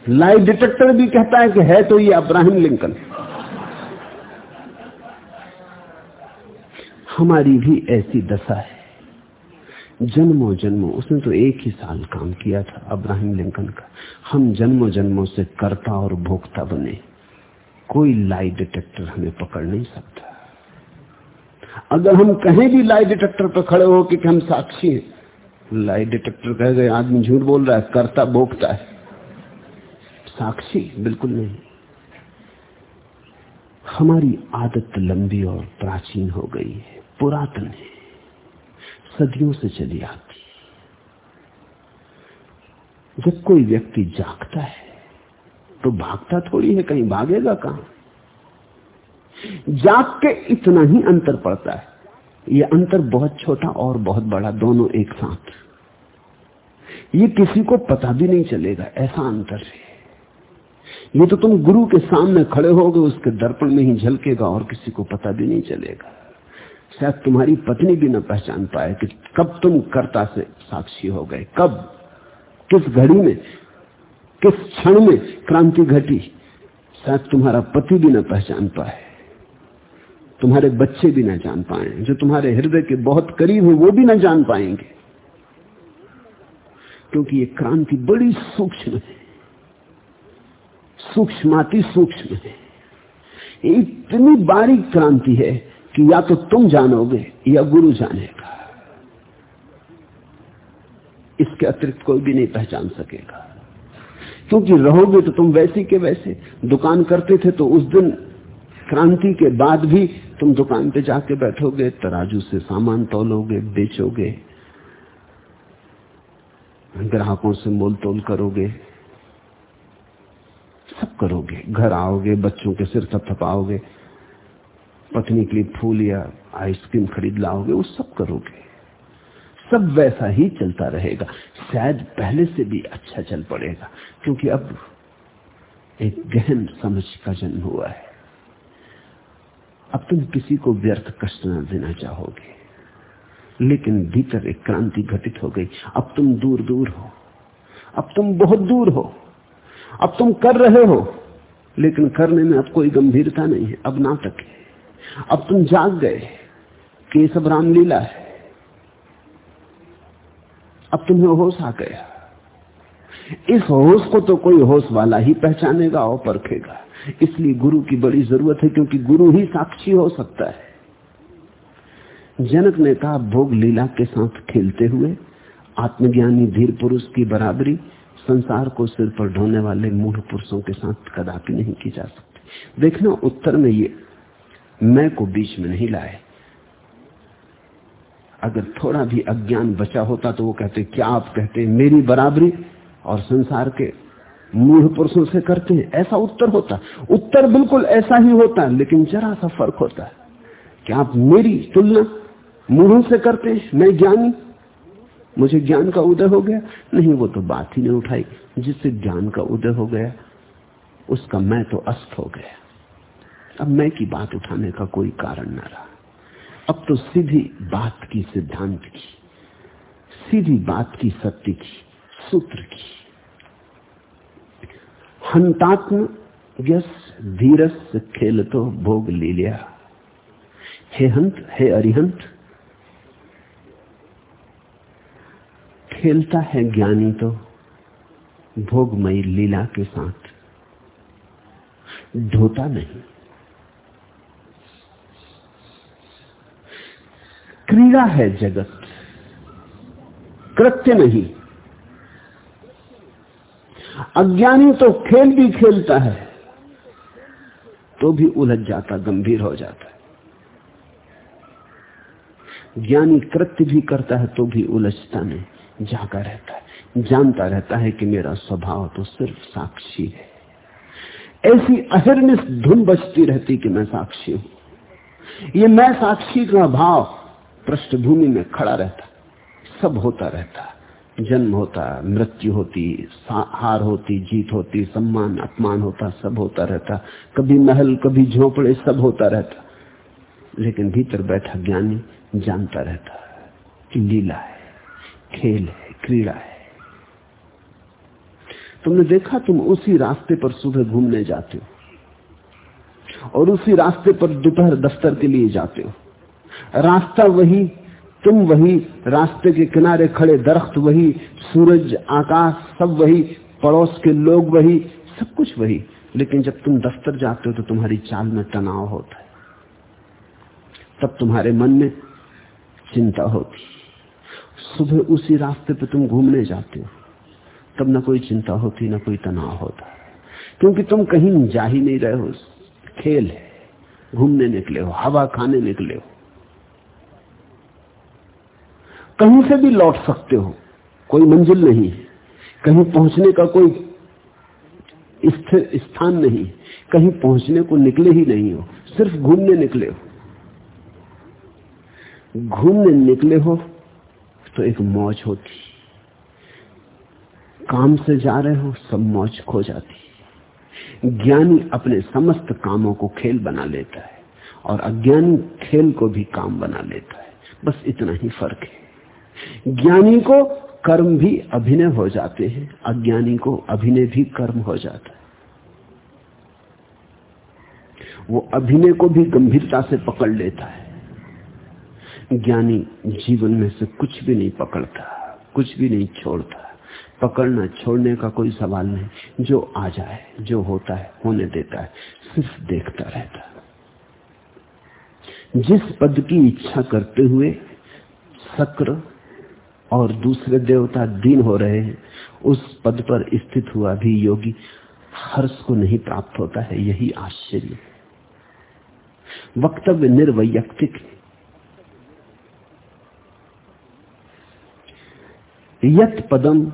लाइट डिटेक्टर भी कहता है कि है तो ये अब्राहिम लिंकन हमारी भी ऐसी दशा है। जन्मों जन्मों, उसने तो एक ही साल काम किया था अब्राहिम लिंकन का। हम जन्मों जन्मों से कर्ता और भोक्ता बने। कोई लाई डिटेक्टर हमें पकड़ नहीं सकता। अगर हम कहीं भी लाई डिटेक्टर पर खड़े हो कि हम साक्षी हैं लाई डिटेक्टर कह गए, आदमी झूठ बोल रहा है, करता भोगता है। साक्षी बिल्कुल नहीं। हमारी आदत लंबी और प्राचीन हो गई है, पुरातन है, सदियों से चली आती जब कोई व्यक्ति जागता है तो भागता थोड़ी है, कहीं भागेगा कहाँ? जाग के इतना ही अंतर पड़ता है। ये अंतर बहुत छोटा और बहुत बड़ा, दोनों एक साथ। ये किसी को पता भी नहीं चलेगा, ऐसा अंतर है। ये तो तुम गुरु के सामने खड़े होगे, उसके दर्पण में ही झलकेगा और किसी को पता भी नहीं चलेगा। शायद तुम्हारी पत्नी भी ना पहचान पाए कि कब तुम कर्ता से साक्षी हो गए, कब, किस घड़ी में, किस क्षण में क्रांति घटी। शायद तुम्हारा पति भी ना पहचान पाए। तुम्हारे बच्चे भी ना जान पाए, जो तुम्हारे हृदय के बहुत करीब है, वो भी ना जान पाएँगे। क्योंकि ये क्रांति बड़ी सूक्ष्म है। सूक्ष्माति सूक्ष्म है। इतनी बारीक क्रांति है कि या तो तुम जानोगे, या गुरु जानेगा। इसके अतिरिक्त कोई भी नहीं पहचान सकेगा। क्योंकि रहोगे तो तुम वैसे के वैसे। दुकान करते थे तो उस दिन क्रांति के बाद भी तुम दुकान पे जाके बैठोगे, तराजू से सामान तोलोगे, बेचोगे, ग्राहकों से मोल तोल करोगे, सब करोगे। घर आओगे, बच्चों के सिर थपथपाओगे, पत्नी के लिए फूल या आइसक्रीम खरीद लाओगे, वो सब करोगे। सब वैसा ही चलता रहेगा। शायद पहले से भी अच्छा चल पड़ेगा, क्योंकि अब एक गहन समझ का जन्म हुआ है। अब तुम किसी को व्यर्थ कष्ट न देना चाहोगे। लेकिन भीतर एक क्रांति घटित हो गई। अब तुम दूर दूर हो। अब तुम बहुत दूर हो। अब तुम कर रहे हो। लेकिन करने में अब कोई गंभीरता नहीं है। अब नाटक है। अब तुम जाग गए। कि सब रामलीला है। अब तुम्हें होश आ गया। इस होश को तो कोई होश वाला ही पहचानेगा और परखेगा। इसलिए गुरु की बड़ी ज़रूरत है क्योंकि गुरु ही साक्षी हो सकता है। जनक ने कहा, भोग लीला के साथ खेलते हुए आत्मज्ञानी धीर पुरुष की बराबरी संसार को सिर पर ढोने वाले मूढ़ पुरुषों के साथ कदापि नहीं की जा सकती। देखना उत्तर में ये, मैं को बीच में नहीं लाए। अगर थोड़ा भी अज्ञान बचा होता तो वो कहते, क्या आप कहते मेरी बराबरी और संसार के मूढ़ पुरुषों से करते हैं। ऐसा उत्तर होता उत्तर बिल्कुल ऐसा ही होता है, लेकिन जरा सा फ़र्क होता है कि आप मेरी तुलना मूढ़ों से करते हैं, मैं ज्ञानी। मुझे ज्ञान का उदय हो गया। नहीं, वो तो बात ही नहीं उठाई। जिससे ज्ञान का उदय हो गया, उसका मैं तो अस्त हो गया। अब मैं की बात उठाने का कोई कारण ना रहा। अब तो सीधी बात की सिद्धांत की, सीधी बात की सत्य की, सूत्र की। हंतात्म, यस, धीरस, खेल तो भोग ले लिया। हे हंत, हे अरिहंत, खेलता है ज्ञानी तो भोगमयी लीला के साथ। ढोता नहीं। क्रीड़ा है जगत, कृत्य नहीं। अज्ञानी तो खेल भी खेलता है तो भी उलझ जाता, गंभीर हो जाता है। ज्ञानी कृत्य भी करता है तो भी उलझता नहीं, जागा रहता है। जानता रहता है कि मेरा स्वभाव तो सिर्फ़ साक्षी है। ऐसी अहिर्निश धुन बजती रहती कि मैं साक्षी हूँ। ये मैं साक्षी का भाव पृष्ठभूमि में खड़ा रहता, सब होता रहता। जन्म होता, मृत्यु होती हार होती, जीत होती, सम्मान, अपमान होता, सब होता रहता। कभी महल, कभी झोपड़े, सब होता रहता। लेकिन भीतर बैठा ज्ञानी जानता रहता कि लीला है, खेल है, क्रीड़ा है। तुमने देखा तुम उसी रास्ते पर सुबह घूमने जाते हो और उसी रास्ते पर दोपहर दफ्तर के लिए जाते हो। रास्ता वही तुम वही रास्ते के किनारे खड़े दरख्त वही, सूरज, आकाश, सब वही, पड़ोस के लोग वही, सब कुछ वही। लेकिन जब तुम दफ्तर जाते हो तो तुम्हारी चाल में तनाव होता है। तब तुम्हारे मन में चिंता होती सुबह उसी रास्ते पे तुम घूमने जाते हो, तब ना कोई चिंता होती, ना कोई तनाव होता। क्योंकि तुम कहीं जा ही नहीं रहे हो। खेल है, घूमने निकले हो, हवा खाने निकले हो। कहीं से भी लौट सकते हो, कोई मंजिल नहीं, कहीं पहुँचने का कोई स्थिर स्थान नहीं, कहीं पहुँचने को निकले ही नहीं हो, सिर्फ़ घूमने निकले हो। घूमने निकले हो तो एक मौज होती, काम से जा रहे हो सब मौज खो जाती। ज्ञानी अपने समस्त कामों को खेल बना लेता है और अज्ञानी खेल को भी काम बना लेता है, बस इतना ही फ़र्क है। ज्ञानी को कर्म भी अभिनय हो जाते हैं, अज्ञानी को अभिनय भी कर्म हो जाता है। वो अभिनय को भी गंभीरता से पकड़ लेता है। ज्ञानी जीवन में से कुछ भी नहीं पकड़ता, कुछ भी नहीं छोड़ता। पकड़ना, छोड़ने का कोई सवाल नहीं। जो आ जाए, जो होता है, होने देता है, सिर्फ़ देखता रहता जिस पद की इच्छा करते हुए शक्र और दूसरे देवता दीन हो रहे हैं, उस पद पर स्थित हुआ भी योगी हर्ष को नहीं प्राप्त होता है, यही आश्चर्य वक्तव्य निर्वैयक्तिक यत पदम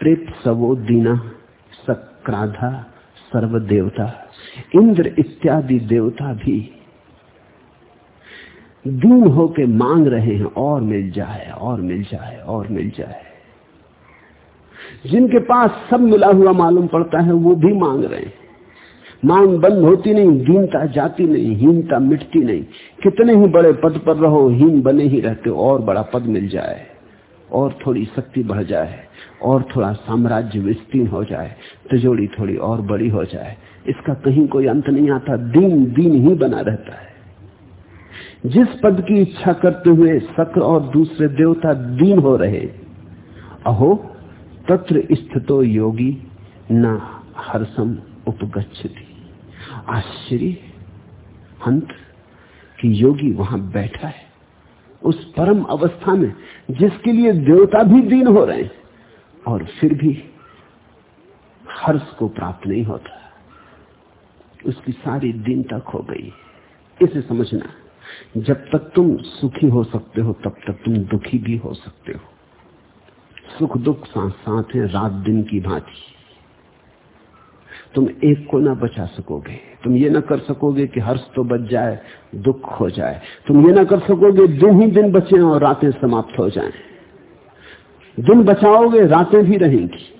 प्रेत सवो दीना सक्राधा सर्व देवता इंद्र इत्यादि देवता भी दीन होके मांग रहे हैं, और मिल जाए, और मिल जाए, और मिल जाए। जिनके पास सब मिला हुआ मालूम पड़ता है, वो भी मांग रहे हैं। मांग बंद होती नहीं, दीनता जाती नहीं, हीनता मिटती नहीं। कितने ही बड़े पद पर रहो, हीन बने ही रहते, और बड़ा पद मिल जाए, और थोड़ी शक्ति बढ़ जाए, और थोड़ा साम्राज्य विस्तीर्ण हो जाए तिजोड़ी थोड़ी और बड़ी हो जाए। इसका कहीं कोई अंत नहीं आता, दीन दीन ही बना रहता है। जिस पद की इच्छा करते हुए शक्र और दूसरे देवता दीन हो रहे, अहो, तत्र स्थितो योगी न हर्षम उपगछति आश्चर्य, हंत कि योगी वहाँ बैठा है। उस परम अवस्था में जिसके लिए देवता भी दीन हो रहे हैं, और फिर भी हर्ष को प्राप्त नहीं होता। उसकी सारी दीनता खो गई। इसे समझना। जब तक तुम सुखी हो सकते हो, तब तक तुम दुखी भी हो सकते हो। सुख दुख साथ साथ है, रात दिन की भांति। तुम एक को ना बचा सकोगे। तुम ये ना कर सकोगे कि हर्ष तो बच जाए, दुख हो जाए। तुम ये ना कर सकोगे, दिन ही दिन बचे और रातें समाप्त हो जाएँ। दिन बचाओगे, रातें भी रहेंगी।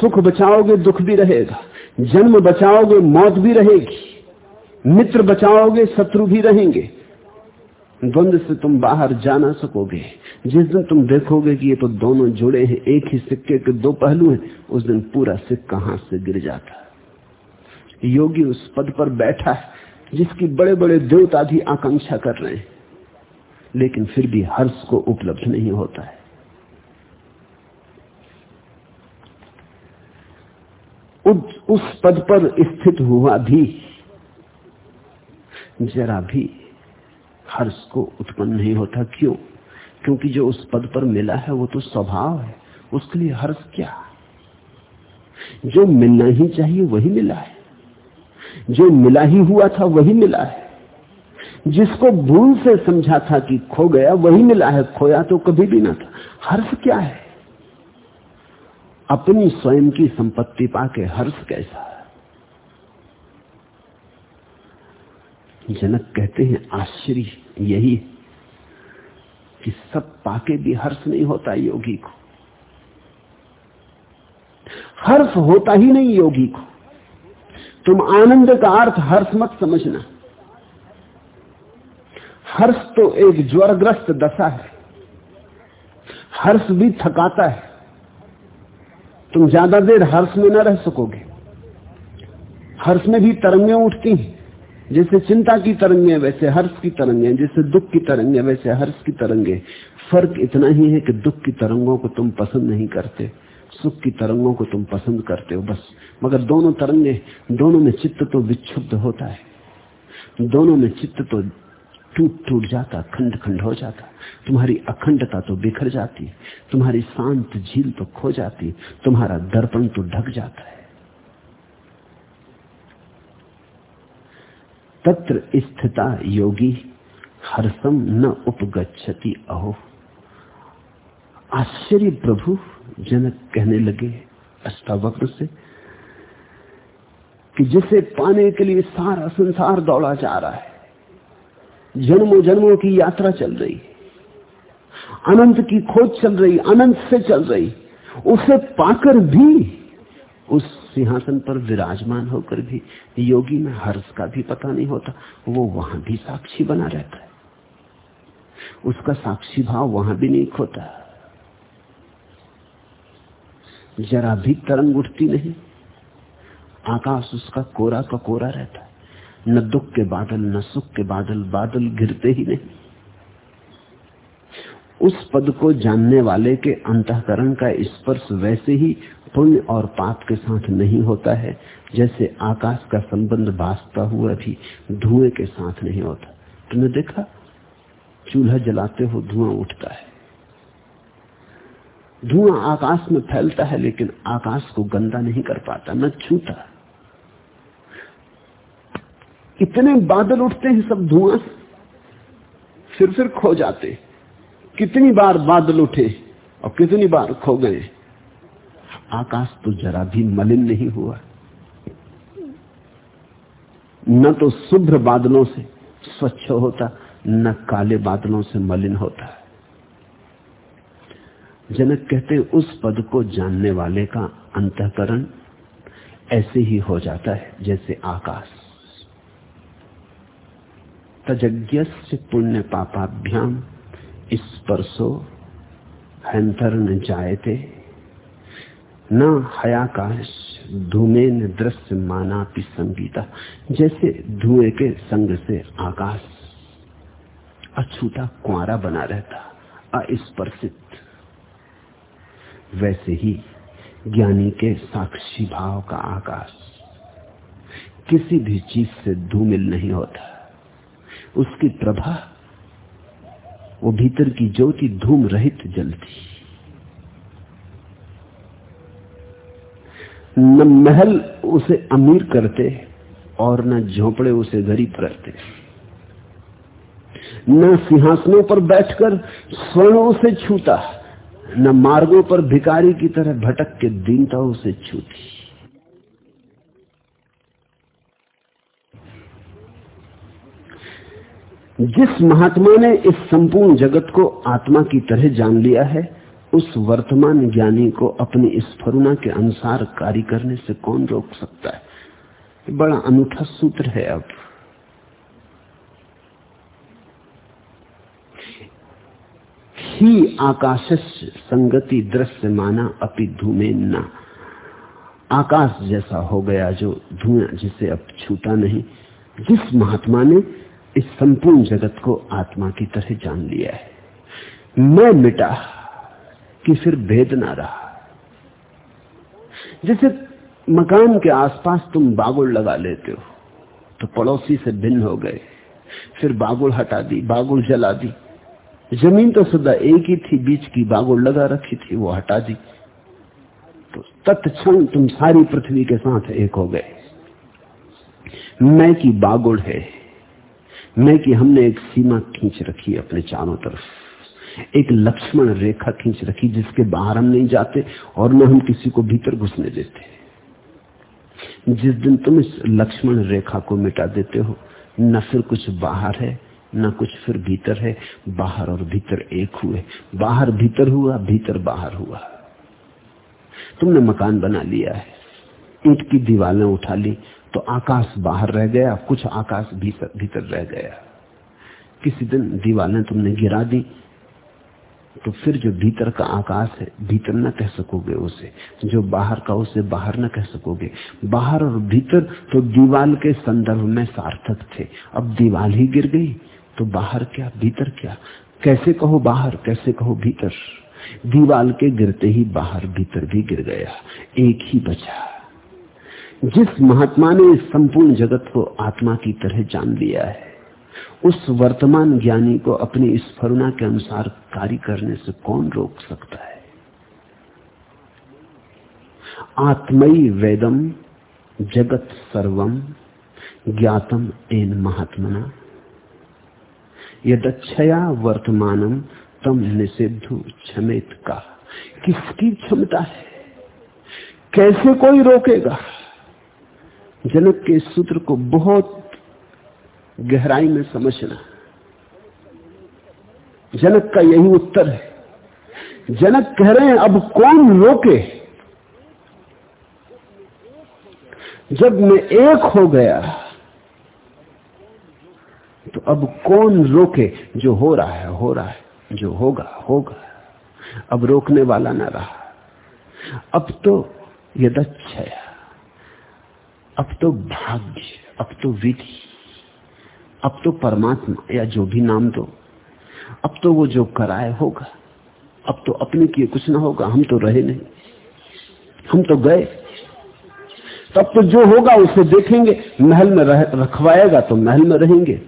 सुख बचाओगे, दुख भी रहेगा। जन्म बचाओगे, मौत भी रहेगी। मित्र बचाओगे, शत्रु भी रहेंगे। द्वंद से तुम बाहर जा ना सकोगे। जिस दिन तुम देखोगे कि ये तो दोनों जुड़े हैं, एक ही सिक्के के दो पहलू हैं, उस दिन पूरा सिक्का हाथ से गिर जाता। है योगी उस पद पर बैठा है, जिसकी बड़े बड़े देवता भी आकांक्षा कर रहे हैं। लेकिन फिर भी हर्ष को उपलब्ध नहीं होता है। उस पद पर स्थित हुआ भी जरा भी हर्ष को उत्पन्न नहीं होता। क्यों? क्योंकि जो उस पद पर मिला है, वो तो स्वभाव है। उसके लिए हर्ष क्या? जो मिलना ही चाहिए, वही मिला है। जो मिला ही हुआ था, वही मिला है। जिसको भूल से समझा था कि खो गया, वही मिला है। खोया तो कभी भी ना था। हर्ष क्या है? अपनी स्वयं की संपत्ति पाके हर्ष कैसा जनक कहते हैं, आश्चर्य, यही कि सब पाके भी हर्ष नहीं होता योगी को। हर्ष होता ही नहीं योगी को। तुम आनंद का अर्थ हर्ष मत समझना। हर्ष तो एक ज्वरग्रस्त दशा है। हर्ष भी थकाता है। तुम ज़्यादा देर हर्ष में न रह सकोगे। हर्ष में भी तरंगें उठती हैं। जैसे चिंता की तरंगे वैसे हर्ष की तरंगे, जैसे दुख की तरंगे वैसे हर्ष की तरंगे। फ़र्क इतना ही है कि दुख की तरंगों को तुम पसंद नहीं करते, सुख की तरंगों को तुम पसंद करते हो बस। मगर दोनों तरंगे, दोनों में चित्त तो विक्षुब्ध होता है। दोनों में चित्त तो टूट टूट जाता, खंड खंड हो जाता। तुम्हारी अखंडता तो बिखर जाती, तुम्हारी शांत झील तो खो जाती, तुम्हारा दर्पण तो ढक जाता है। तत्र स्थिता योगी हर्षम न उपगछति अहो। आश्चर्य प्रभु, जनक कहने लगे अष्टावक्र से, कि जिसे पाने के लिए सारा संसार दौड़ा जा रहा है, जन्मों जन्मों की यात्रा चल रही, अनंत की खोज चल रही, अनंत से चल रही, उसे पाकर भी उस सिंहासन पर विराजमान होकर भी योगी में हर्ष का भी पता नहीं होता, वो वहाँ भी साक्षी बना रहता है। उसका साक्षी भाव वहाँ भी नहीं खोता। जरा भी तरंग उठती नहीं, आकाश उसका कोरा का कोरा रहता है। न दुख के बादल, न सुख के बादल बादल गिरते ही नहीं। उस पद को जानने वाले के अंतकरण का स्पर्श वैसे ही पुण्य और पाप के साथ नहीं होता है, जैसे आकाश का संबंध भासता हुआ भी धुएँ के साथ नहीं होता। तुमने देखा? चूल्हा जलाते हो धुआँ उठता है। धुआँ आकाश में फैलता है, लेकिन आकाश को गंदा नहीं कर पाता, न छूता। इतने बादल उठते हैं सब धुआँ फिर फिर खो जाते कितनी बार बादल उठे और कितनी बार खो गए। आकाश तो जरा भी मलिन नहीं हुआ। न तो शुभ्र बादलों से स्वच्छ होता, न काले बादलों से मलिन होता। जनक कहते उस पद को जानने वाले का अंतकरण ऐसे ही हो जाता है, जैसे आकाश। तजज्ञ पुण्य पापाभ्याम। स्पर्शो हंतर न जायते, न हयाकाश धूमे न दृश्य माना पी संगीता, जैसे धुएँ के संग से आकाश अछूता कुआरा बना रहता, अस्पर्शित। वैसे ही ज्ञानी के साक्षी भाव का आकाश, किसी भी चीज़ से धूमिल नहीं होता, उसकी प्रभा वो भीतर की ज्योति धूम रहित जलती न महल उसे अमीर करते और न झोपड़े उसे गरीब करते न सिंहासनों पर बैठकर स्वर्ण उसे छूता, न मार्गों पर भिकारी की तरह भटक के दीनता उसे छूती। जिस महात्मा ने इस संपूर्ण जगत को आत्मा की तरह जान लिया है, उस वर्तमान ज्ञानी को अपनी स्फुरना के अनुसार कार्य करने से कौन रोक सकता है? बड़ा अनूठा सूत्र है अब। ही आकाश संगति दृश्य माना अपि धूमे न। आकाश जैसा हो गया जो धुआँ जिसे अब छूटा नहीं। जिस महात्मा ने इस संपूर्ण जगत को आत्मा की तरह जान लिया है। मैं मिटा कि फिर भेद ना रहा। जैसे मकान के आसपास तुम बागुड़ लगा लेते हो तो पड़ोसी से भिन्न हो गए। फिर बागुड़ हटा दी बागुड़ जला दी। ज़मीन तो सदा एक ही थी, बीच की बागुड़ लगा रखी थी, वो हटा दी। तो तत्क्षण तुम सारी पृथ्वी के साथ एक हो गए। मैं की बागुड़ है। मैं कि हमने एक सीमा खींच रखी अपने चारों तरफ़। एक लक्ष्मण रेखा खींच रखी जिसके बाहर हम नहीं जाते और न हम किसी को भीतर घुसने देते। जिस दिन तुम इस लक्ष्मण रेखा को मिटा देते हो, न फिर कुछ बाहर है, न कुछ फिर भीतर है। बाहर और भीतर एक हुए। बाहर भीतर हुआ, भीतर बाहर हुआ। तुमने मकान बना लिया है। ईट की दीवारें उठा ली तो आकाश बाहर रह गया, कुछ आकाश भीतर भीतर रह गया। किसी दिन दीवारें तुमने गिरा दी तो फिर जो भीतर का आकाश है, भीतर न कह सकोगे उसे, जो बाहर का उसे, बाहर न कह सकोगे। बाहर और भीतर तो दीवाल के संदर्भ में सार्थक थे। अब दीवाल ही गिर गई तो बाहर क्या, भीतर क्या? कैसे कहो बाहर, कैसे कहो भीतर? दीवाल के गिरते ही बाहर, भीतर भी गिर गया। एक ही बचा। जिस महात्मा ने इस संपूर्ण जगत को आत्मा की तरह जान लिया है, उस वर्तमान ज्ञानी को अपनी स्फुरना के अनुसार कार्य करने से कौन रोक सकता है? आत्मयी वेदम, जगत सर्वम, ज्ञातम एन महात्मना। यदक्षया वर्तमानम, तम निषिद्धु क्षमित का किसकी क्षमता है? कैसे कोई रोकेगा? जनक के सूत्र को बहुत गहराई में समझना। जनक का यही उत्तर है। जनक कह रहे हैं, अब कौन रोके? जब मैं एक हो गया तो अब कौन रोके जो हो रहा है, हो रहा है, जो होगा होगा। अब रोकने वाला ना रहा। अब तो यदच्छया। अब तो भाग्य अब तो विधि अब तो परमात्मा या जो भी नाम दो अब तो वो जो कराए होगा अब तो अपने किए कुछ ना होगा हम तो रहे नहीं हम तो गए। तब तो जो होगा उसे देखेंगे महल में रह, रखवाएगा तो महल में रहेंगे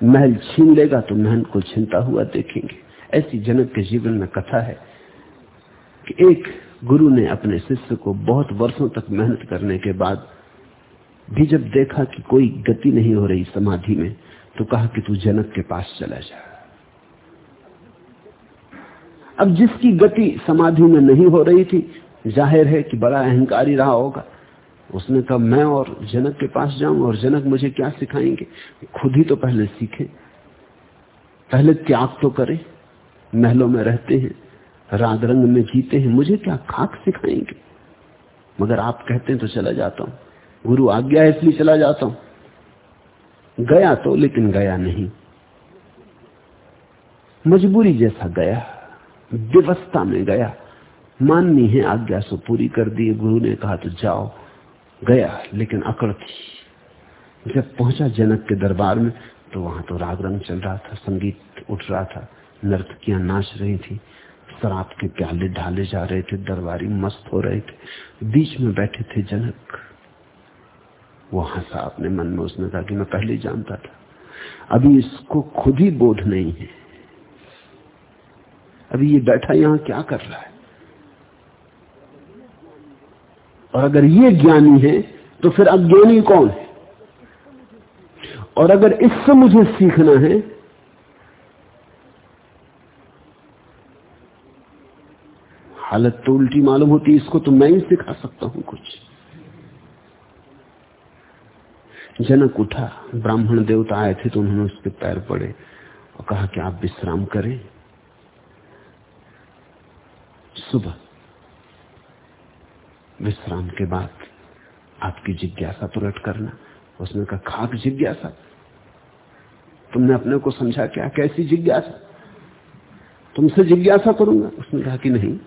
महल छीन लेगा तो महल को छीनता हुआ देखेंगे। ऐसी जनक के जीवन में कथा है कि एक गुरु ने अपने शिष्य को बहुत वर्षों तक मेहनत करने के बाद भी जब देखा कि कोई गति नहीं हो रही समाधि में तो कहा कि तू जनक के पास चला जा। अब जिसकी गति समाधि में नहीं हो रही थी, ज़ाहिर है कि बड़ा अहंकारी रहा होगा। उसने कहा, मैं और जनक के पास जाऊँ और जनक मुझे क्या सिखाएँगे? खुद ही तो पहले सीखे। पहले त्याग तो करे। महलों में रहते हैं, राग रंग में जीते हैं, मुझे क्या खाक सिखाएँगे? मगर आप कहते हैं तो चला जाता हूँ। गुरु आज्ञा है, इसलिए चला जाता हूँ। गया तो लेकिन गया नहीं। मजबूरी जैसा गया, व्यवस्था में गया। माननी है आज्ञा सो पूरी कर दी, गुरु ने कहा तो जाओ। गया, लेकिन अकड़ थी। जब पहुँचा जनक के दरबार में तो वहाँ तो राग रंग चल रहा था, संगीत उठ रहा था, नर्तकियाँ नाच रही थी, शराब के प्याले ढाले जा रहे थे, दरबारी मस्त हो रहे थे। बीच में बैठे थे जनक। वो हंसा अपने मन में उसने कहा कि मैं पहले जानता था। अभी इसको खुद ही बोध नहीं है। अभी ये बैठा यहाँ क्या कर रहा है? और अगर ये ज्ञानी है तो फिर अज्ञानी कौन है? और अगर इससे मुझे सीखना है, हालत तो उल्टी मालूम होती इसको तो मैं ही सिखा सकता हूँ कुछ। जनक उठा ब्राह्मण देवता आए थे तो उन्होंने उसके पैर पड़े और कहा कि आप विश्राम करें। सुबह विश्राम के बाद आपकी जिज्ञासा प्रकट करना। उसने कहा, खाक जिज्ञासा? तुमने अपने को समझा क्या? कैसी जिज्ञासा? तुमसे जिज्ञासा करूँगा? उसने कहा कि नहीं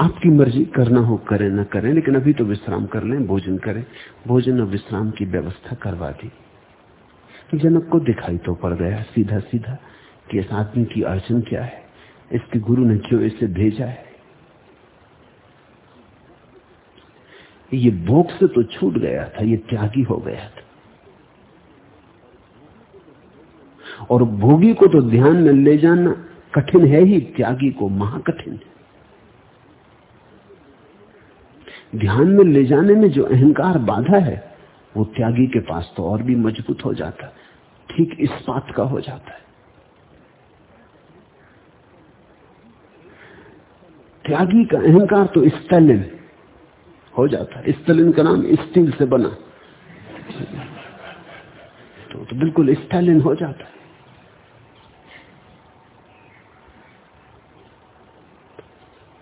आपकी मर्ज़ी करना हो, करें, ना करें, लेकिन अभी तो विश्राम कर लें, भोजन करें। भोजन और विश्राम की व्यवस्था करवा दी। जनक को दिखाई तो पड़ गया सीधा सीधा कि इस आदमी की अड़चन क्या है? इसके गुरु ने क्यों इसे भेजा है? ये भोग से तो छूट गया था, ये त्यागी हो गया था। और भोगी को तो ध्यान में ले जाना कठिन है ही, त्यागी को महाकठिन। है ध्यान में ले जाने में जो अहंकार बाधा है वो त्यागी के पास तो और भी मज़बूत हो जाता है। ठीक इस बात का हो जाता है। त्यागी का अहंकार तो स्टैलिन हो जाता है। स्टैलिन का नाम स्टील से बना। तो, तो बिल्कुल स्टैलिन हो जाता है।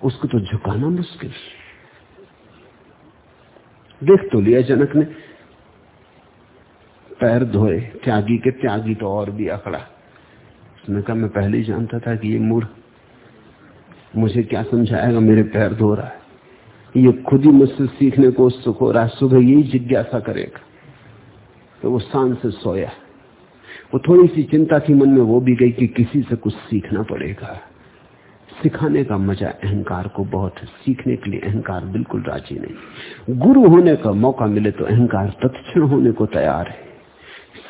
उसको तो झुकाना मुश्किल। देख तो लिया जनक ने। पैर धोए, त्यागी के त्यागी तो और भी अकड़ा। उसने कहा, मैं पहले ही जानता था कि ये मूड मुझे क्या समझाएगा, मेरे पैर धो रहा है। ये खुद ही मुझसे सीखने को उत्सुक हो रहा है, सुबह यही जिज्ञासा करेगा। तो वो शान से सोया। वो थोड़ी सी चिंता थी मन में, वो भी गई कि किसी से कुछ सीखना पड़ेगा। सिखाने का मज़ा, अहंकार को बहुत है सीखने के लिए अहंकार बिल्कुल राज़ी नहीं। गुरु होने का मौका मिले तो अहंकार तत्क्षण होने को तैयार है।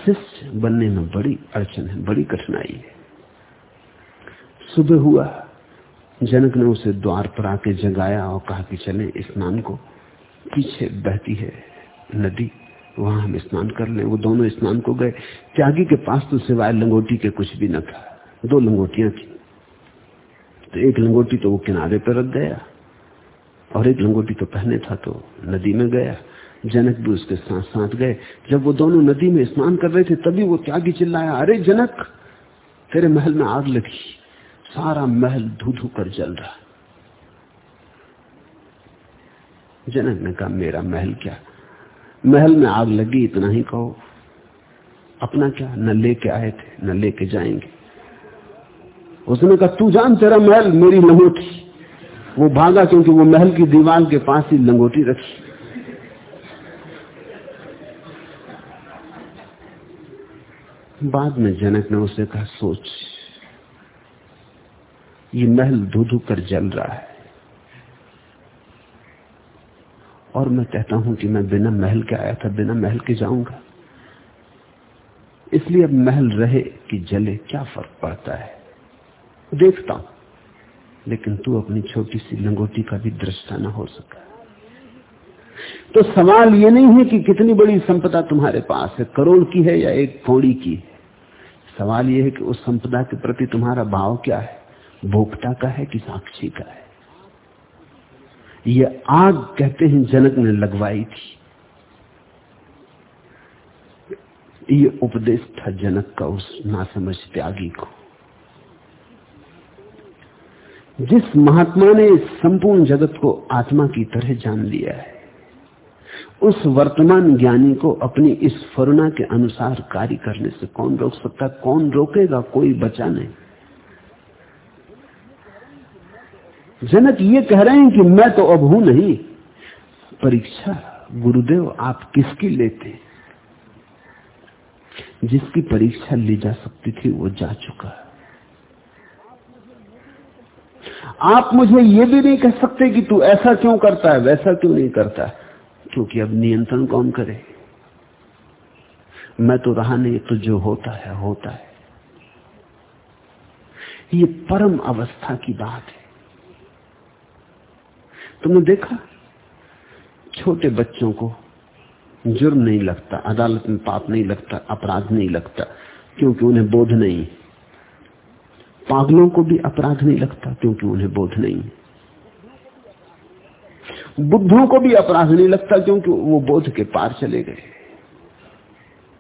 शिष्य बनने में बड़ी अड़चन है, बड़ी कठिनाई है। सुबह हुआ, जनक ने उसे द्वार पर आके जगाया और कहा कि चले, स्नान को पीछे बहती है नदी, वहाँ हम स्नान कर लें। वो दोनों स्नान को गए। त्यागी के पास तो सिवाय लंगोटी के कुछ भी न था। दो लंगोटियाँ थी। तो एक लंगोटी तो वो किनारे पर रख गया। और एक लंगोटी तो पहने था तो नदी में गया। जनक भी उसके साथ साथ गए। जब वो दोनों नदी में स्नान कर रहे थे, तभी वो त्यागी चिल्लाया, अरे जनक, तेरे महल में आग लगी। सारा महल धू धू कर जल रहा जनक ने कहा, मेरा महल क्या? महल में आग लगी, इतना ही कहो। अपना क्या? न लेके आए थे, न लेके जाएँगे। उसने कहा, तू जान तेरा महल मेरी लंगोटी। वो भागा क्योंकि वो महल की दीवार के पास ही लंगोटी रखी। बाद में जनक ने उसे कहा, सोच, ये महल धू धू कर जल रहा है। और मैं कहता हूँ कि मैं बिना महल के आया था, बिना महल के जाऊँगा। इसलिए अब महल रहे कि जले, क्या फ़र्क पड़ता है? देखता हूँ। लेकिन तू अपनी छोटी सी लंगोटी का भी दृष्टा न हो सका। तो सवाल ये नहीं है कि कितनी बड़ी संपदा तुम्हारे पास है, करोड़ की है या एक कौड़ी की है। सवाल यह है कि उस संपदा के प्रति तुम्हारा भाव क्या है? भोक्ता का है कि साक्षी का है? यह आग कहते हैं जनक ने लगवाई थी। ये उपदेश था जनक का उस नासमझ त्यागी को। जिस महात्मा ने संपूर्ण जगत को आत्मा की तरह जान लिया है, उस वर्तमान ज्ञानी को अपनी इस फरुणा के अनुसार कार्य करने से कौन रोक सकता कौन रोकेगा? कोई बचा नहीं। जनक ये कह रहे हैं कि मैं तो अब हूँ नहीं। परीक्षा, गुरुदेव, आप किसकी लेते जिसकी परीक्षा ली जा सकती थी, वो जा चुका आप मुझे ये भी नहीं कह सकते कि तू ऐसा क्यों करता है, वैसा क्यों नहीं करता क्योंकि अब नियंत्रण कौन करे? मैं तो रहा नहीं तो जो होता है होता है। ये परम अवस्था की बात है। तुमने देखा? छोटे बच्चों को जुर्म नहीं लगता, अदालत में पाप नहीं लगता, अपराध नहीं लगता, क्योंकि उन्हें बोध नहीं। पागलों को भी अपराध नहीं लगता क्योंकि उन्हें बोध नहीं। बुद्धों को भी अपराध नहीं लगता क्योंकि वो बोध के पार चले गए।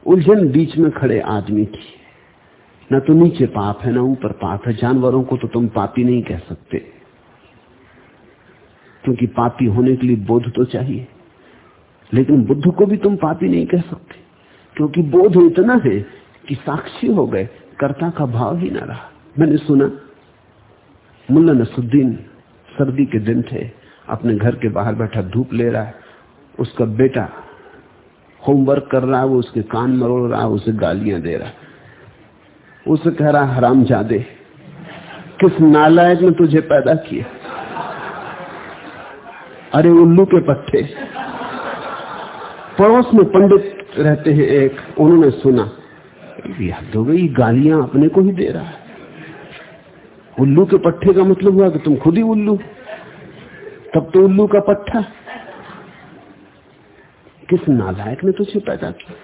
उलझन बीच में खड़े आदमी की न तो नीचे पाप है, ना ऊपर पाप है। जानवरों को तो तुम पापी नहीं कह सकते। क्योंकि पापी होने के लिए बोध तो चाहिए। लेकिन बुद्ध को भी तुम पापी नहीं कह सकते। क्योंकि बोध इतना है कि साक्षी हो गए, कर्ता का भाव ही ना रहा। मैंने सुना, मुल्ला नसुद्दीन सर्दी के दिन थे, अपने घर के बाहर बैठा धूप ले रहा है, उसका बेटा होमवर्क कर रहा है, वो उसके कान मरोड़ रहा है, उसे गालियाँ दे रहा है। उसे कह रहा हराम जादे किस नालायक ने तुझे पैदा किया? अरे, उल्लू के पट्टे पड़ोस में पंडित रहते हैं एक, उन्होंने सुना याद हो गई, गालियाँ अपने को ही दे रहा है। उल्लू के पट्टे का मतलब हुआ कि तुम खुद ही उल्लू। तब तो उल्लू का पट्टा किस नालायक ने तुझे पैदा किया?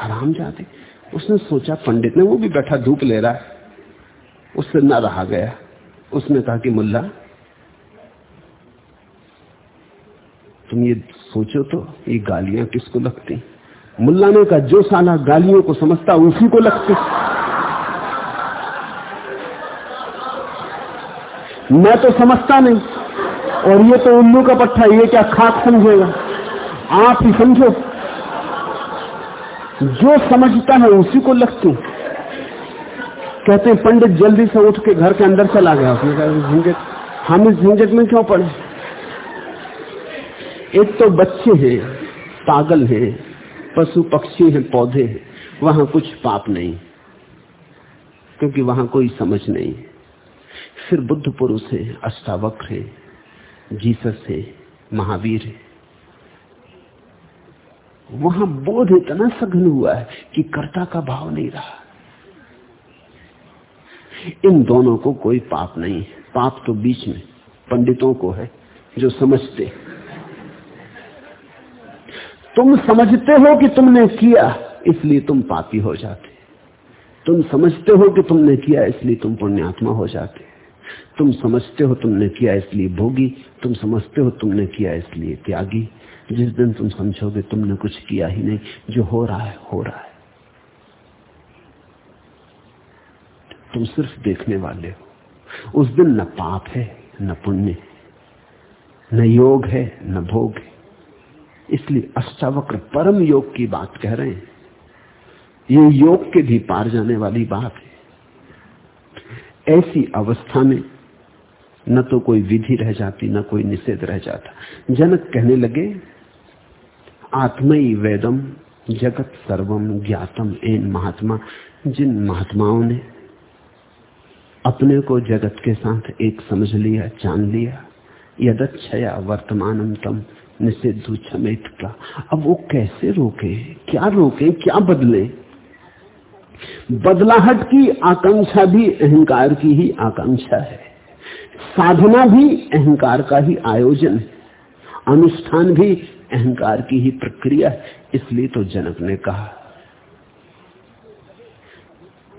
हराम जाते। उसने सोचा पंडित ने, वो भी बैठा धूप ले रहा है। उससे न रहा गया। उसने कहा कि मुल्ला, तुम ये सोचो तो ये गालियाँ किसको लगती? मुल्ला ने कहा, जो साला गालियों को समझता, उसी को लगती। मैं तो समझता नहीं। और ये तो उल्लू का पट्टा, ये क्या खाक समझेगा? आप ही समझो। जो समझता है उसी को लगती कहते हैं, पंडित जल्दी से उठ के घर के अंदर चला गया। उसने कहा झंझट, हम इस झंझट में क्यों पड़े? एक तो बच्चे हैं, पागल हैं, पशु पक्षी हैं, पौधे हैं, वहाँ कुछ पाप नहीं, क्योंकि वहाँ कोई समझ नहीं। फिर बुद्ध पुरुष है, अष्टावक्र है, जीसस है, महावीर है। वहाँ बोध इतना सघन हुआ है कि कर्ता का भाव नहीं रहा। इन दोनों को कोई पाप नहीं है। पाप तो बीच में पंडितों को है जो समझते। तुम समझते हो कि तुमने किया, इसलिए तुम पापी हो जाते। तुम समझते हो कि तुमने किया, इसलिए तुम पुण्यात्मा हो जाते। तुम समझते हो तुमने किया इसलिए भोगी, तुम समझते हो तुमने किया इसलिए त्यागी। जिस दिन तुम समझोगे तुमने कुछ किया ही नहीं, जो हो रहा है, हो रहा है। तुम सिर्फ़ देखने वाले हो। उस दिन न पाप है, न पुण्य न योग है, न भोग है। इसलिए अष्टावक्र परम योग की बात कह रहे हैं। ये योग के भी पार जाने वाली बात है। ऐसी अवस्था में न तो कोई विधि रह जाती, न कोई निषेध रह जाता। जनक कहने लगे आत्मई वेदम, जगत सर्वम ज्ञातम, एन महात्मा। जिन महात्माओं ने अपने को जगत के साथ एक समझ लिया, जान लिया, यदच्छया वर्तमानम तम निषेधु छमेत का। अब वो कैसे रोके? क्या रोके? क्या बदले? बदलाहट की आकांक्षा भी, अहंकार की ही आकांक्षा है। साधना भी अहंकार का ही आयोजन है। अनुष्ठान भी अहंकार की ही प्रक्रिया है। इसलिए तो जनक ने कहा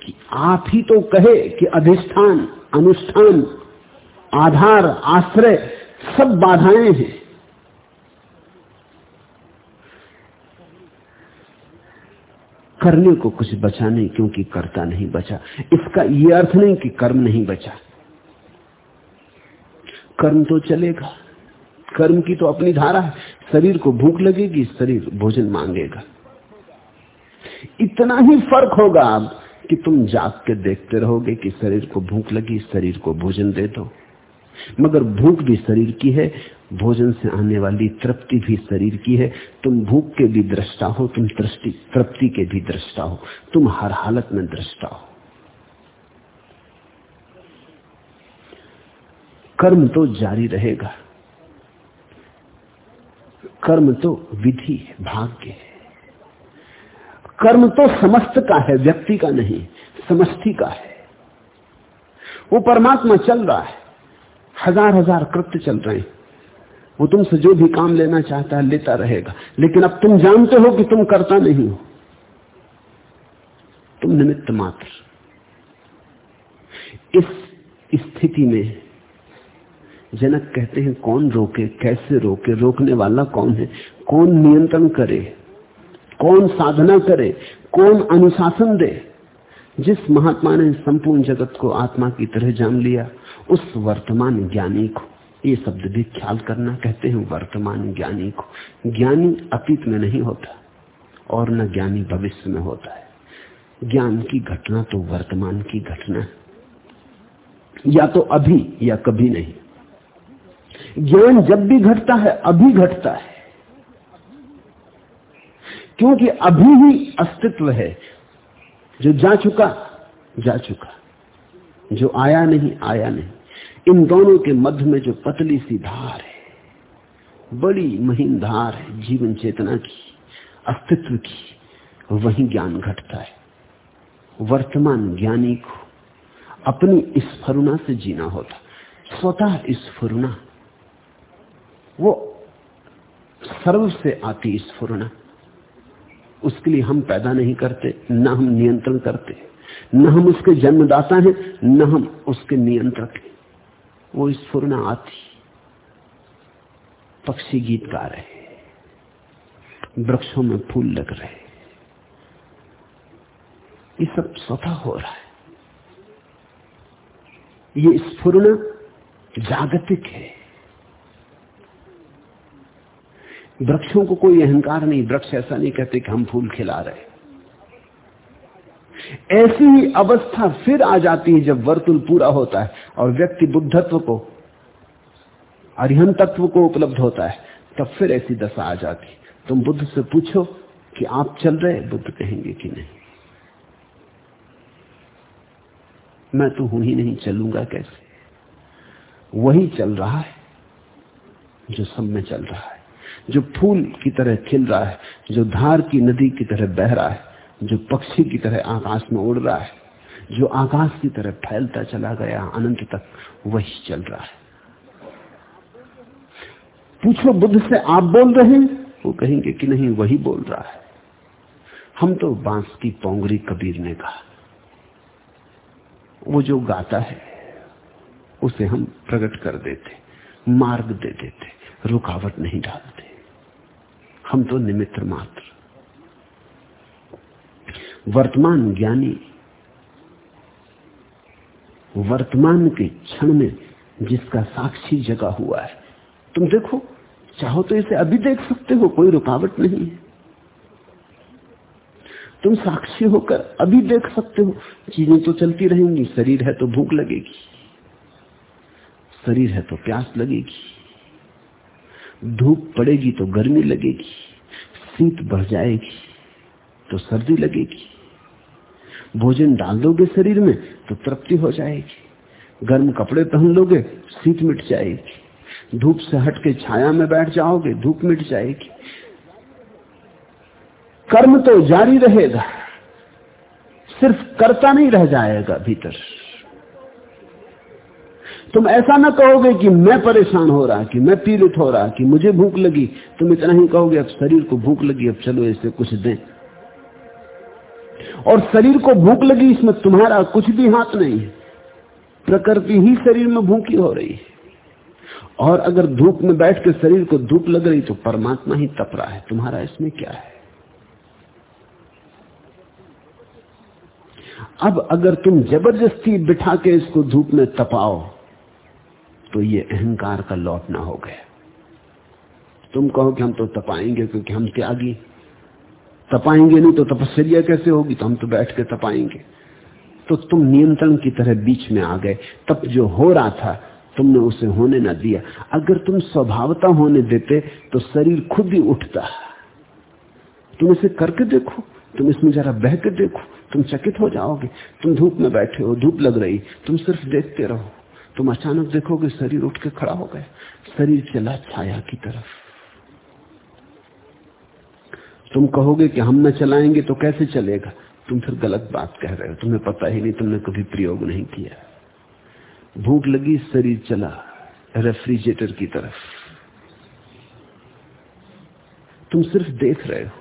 कि आप ही तो कहे कि अधिष्ठान, अनुष्ठान, आधार, आश्रय, सब बाधाएँ हैं। करने को कुछ बचा नहीं, क्योंकि करता नहीं बचा। इसका यह अर्थ नहीं कि कर्म नहीं बचा। कर्म तो चलेगा। कर्म की तो अपनी धारा है। शरीर को भूख लगेगी, शरीर भोजन मांगेगा। इतना ही फ़र्क होगा अब कि तुम जाग के देखते रहोगे कि शरीर को भूख लगी, शरीर को भोजन दे दो। मगर भूख भी शरीर की है, भोजन से आने वाली तृप्ति भी शरीर की है। तुम भूख के भी दृष्टा हो, तुम तृष्टि तृप्ति के भी दृष्टा हो। तुम हर हालत में दृष्टा हो। कर्म तो जारी रहेगा। कर्म तो विधि भाग्य है। कर्म तो समस्त का है, व्यक्ति का नहीं, समष्टि का है। वो परमात्मा चल रहा है, हज़ार हज़ार कृत्य चल रहे हैं। वो तुमसे जो भी काम लेना चाहता है, लेता रहेगा। लेकिन अब तुम जानते हो कि तुम करता नहीं हो। तुम निमित्त मात्र। इस स्थिति में जनक कहते हैं, कौन रोके, कैसे रोके, रोकने वाला कौन है? कौन नियंत्रण करे? कौन साधना करे? कौन अनुशासन दे? जिस महात्मा ने संपूर्ण जगत को आत्मा की तरह जान लिया, उस वर्तमान ज्ञानी को। ये शब्द भी ख्याल करना कहते हैं, वर्तमान ज्ञानी को। ज्ञानी अतीत में नहीं होता, और न ज्ञानी भविष्य में होता है। ज्ञान की घटना तो वर्तमान की घटना है। या तो अभी या कभी नहीं। ज्ञान जब भी घटता है, अभी घटता है। क्योंकि अभी ही अस्तित्व है। जो जा चुका जा चुका। जो आया नहीं आया नहीं। इन दोनों के मध्य में जो पतली सी धार है, बड़ी महीन धार है, जीवन चेतना की, अस्तित्व की, वही ज्ञान घटता है। वर्तमान ज्ञानी को अपनी स्फुरना से जीना होता। स्वतः स्फुरना वो सर्व से आती स्फुरना उसके लिए हम पैदा नहीं करते, न हम नियंत्रण करते, न हम उसके जन्मदाता हैं, न हम उसके नियंत्रक हैं। वो स्फुरना आती। पक्षी गीत गा रहे वृक्षों में फूल लग रहे ये सब स्वतः हो रहा है। ये स्फुरना जागतिक है। वृक्षों को कोई अहंकार नहीं, वृक्ष ऐसा नहीं कहते कि हम फूल खिला रहे ऐसी ही अवस्था फिर आ जाती है जब वर्तुल पूरा होता है और व्यक्ति बुद्धत्व को अरिहन तत्व को उपलब्ध होता है, तब फिर ऐसी दशा आ जाती तुम बुद्ध से पूछो कि आप चल रहे बुद्ध कहेंगे कि नहीं। मैं तो हूँ ही नहीं, चलूँगा कैसे? वही चल रहा है जो सब में चल रहा है। जो फूल की तरह खिल रहा है, जो धार की नदी की तरह बह रहा है, जो पक्षी की तरह आकाश में उड़ रहा है, जो आकाश की तरह फैलता चला गया अनंत तक वही चल रहा है। पूछो, बुद्ध से आप बोल रहे हैं? वो कहेंगे कि नहीं, वही बोल रहा है। हम तो बाँस की पोंगरी कबीर ने कहा। वो जो गाता है, उसे हम प्रकट कर देते, मार्ग दे देते, रुकावट नहीं डालते। हम तो निमित्त मात्र। वर्तमान ज्ञानी, वर्तमान के क्षण में जिसका साक्षी जगा हुआ है, तुम देखो, चाहो तो इसे अभी देख सकते हो, कोई रुकावट नहीं है। तुम साक्षी होकर अभी देख सकते हो, चीज़ें तो चलती रहेंगी, शरीर है तो भूख लगेगी, शरीर है तो प्यास लगेगी। धूप पड़ेगी तो गर्मी लगेगी शीत बढ़ जाएगी तो सर्दी लगेगी। भोजन डाल दोगे शरीर में तो तृप्ति हो जाएगी। गर्म कपड़े पहन लोगे शीत मिट जाएगी। धूप से हट के छाया में बैठ जाओगे, धूप मिट जाएगी। कर्म तो जारी रहेगा, सिर्फ़ करता नहीं रह जाएगा भीतर। तुम ऐसा ना कहोगे कि मैं परेशान हो रहा, कि मैं पीड़ित हो रहा, कि मुझे भूख लगी। तुम इतना ही कहोगे, अब शरीर को भूख लगी, अब चलो इसे कुछ दें। और शरीर को भूख लगी, इसमें तुम्हारा कुछ भी हाथ नहीं है। प्रकृति ही शरीर में भूखी हो रही है। और अगर धूप में बैठ के शरीर को धूप लग रही तो परमात्मा ही तप रहा है। तुम्हारा इसमें क्या है? अब अगर तुम ज़बरदस्ती बिठा के इसको धूप में तपाओ तो ये अहंकार का लौटना हो गया। तुम कहो कि हम तो तपाएँगे क्योंकि हम त्यागी। तपाएँगे नहीं तो तपस्या कैसे होगी? तो हम तो बैठ के तपाएँगे। तो तुम नियंत्रण की तरह बीच में आ गए। तब जो हो रहा था, तुमने उसे होने ना दिया। अगर तुम स्वभावता होने देते तो शरीर खुद ही उठता। तुम इसे करके देखो। तुम इसमें जरा बह के देखो। तुम चकित हो जाओगे। तुम धूप में बैठे हो, धूप लग रही। तुम सिर्फ़ देखते रहो। तुम अचानक देखोगे शरीर उठ के खड़ा हो गया। शरीर चला छाया की तरफ़। तुम कहोगे कि हम न चलाएँगे तो कैसे चलेगा? तुम फिर गलत बात कह रहे हो। तुम्हें पता ही नहीं, तुमने कभी प्रयोग नहीं किया। भूख लगी, शरीर चला रेफ्रिजरेटर की तरफ़। तुम सिर्फ़ देख रहे हो।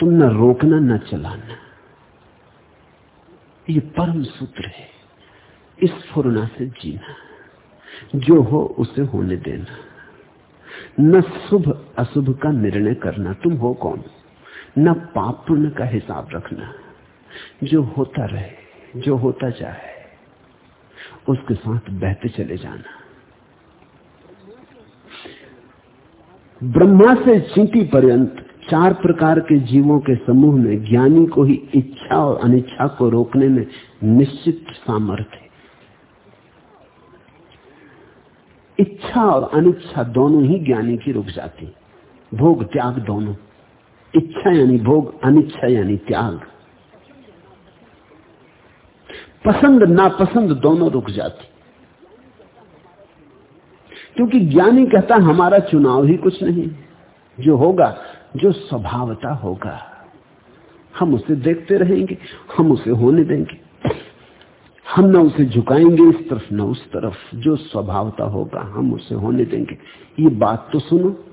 तुम न रोकना, न चलाना। ये परम सूत्र है। इस फुरना से जीना जो हो उसे होने देना न शुभ अशुभ का निर्णय करना, तुम हो कौन? न पाप पुण्य का हिसाब रखना जो होता रहे, जो होता जाए, उसके साथ बहते चले जाना ब्रह्मा से चींटी पर्यंत चार प्रकार के जीवों के समूह में ज्ञानी को ही इच्छा और अनिच्छा को रोकने में निश्चित सामर्थ्य है इच्छा और अनिच्छा दोनों ही ज्ञानी की रुक जाती भोग, त्याग दोनों। इच्छा यानी भोग, अनिच्छा यानी त्याग। पसंद, नापसंद दोनों रुक जाती। क्योंकि ज्ञानी कहता हमारा चुनाव ही कुछ नहीं। जो होगा, जो स्वभावता होगा, हम उसे देखते रहेंगे, हम उसे होने देंगे। हम ना उसे झुकाएँगे इस तरफ़, ना उस तरफ़, जो स्वभावता होगा, हम उसे होने देंगे। ये बात तो सुनो।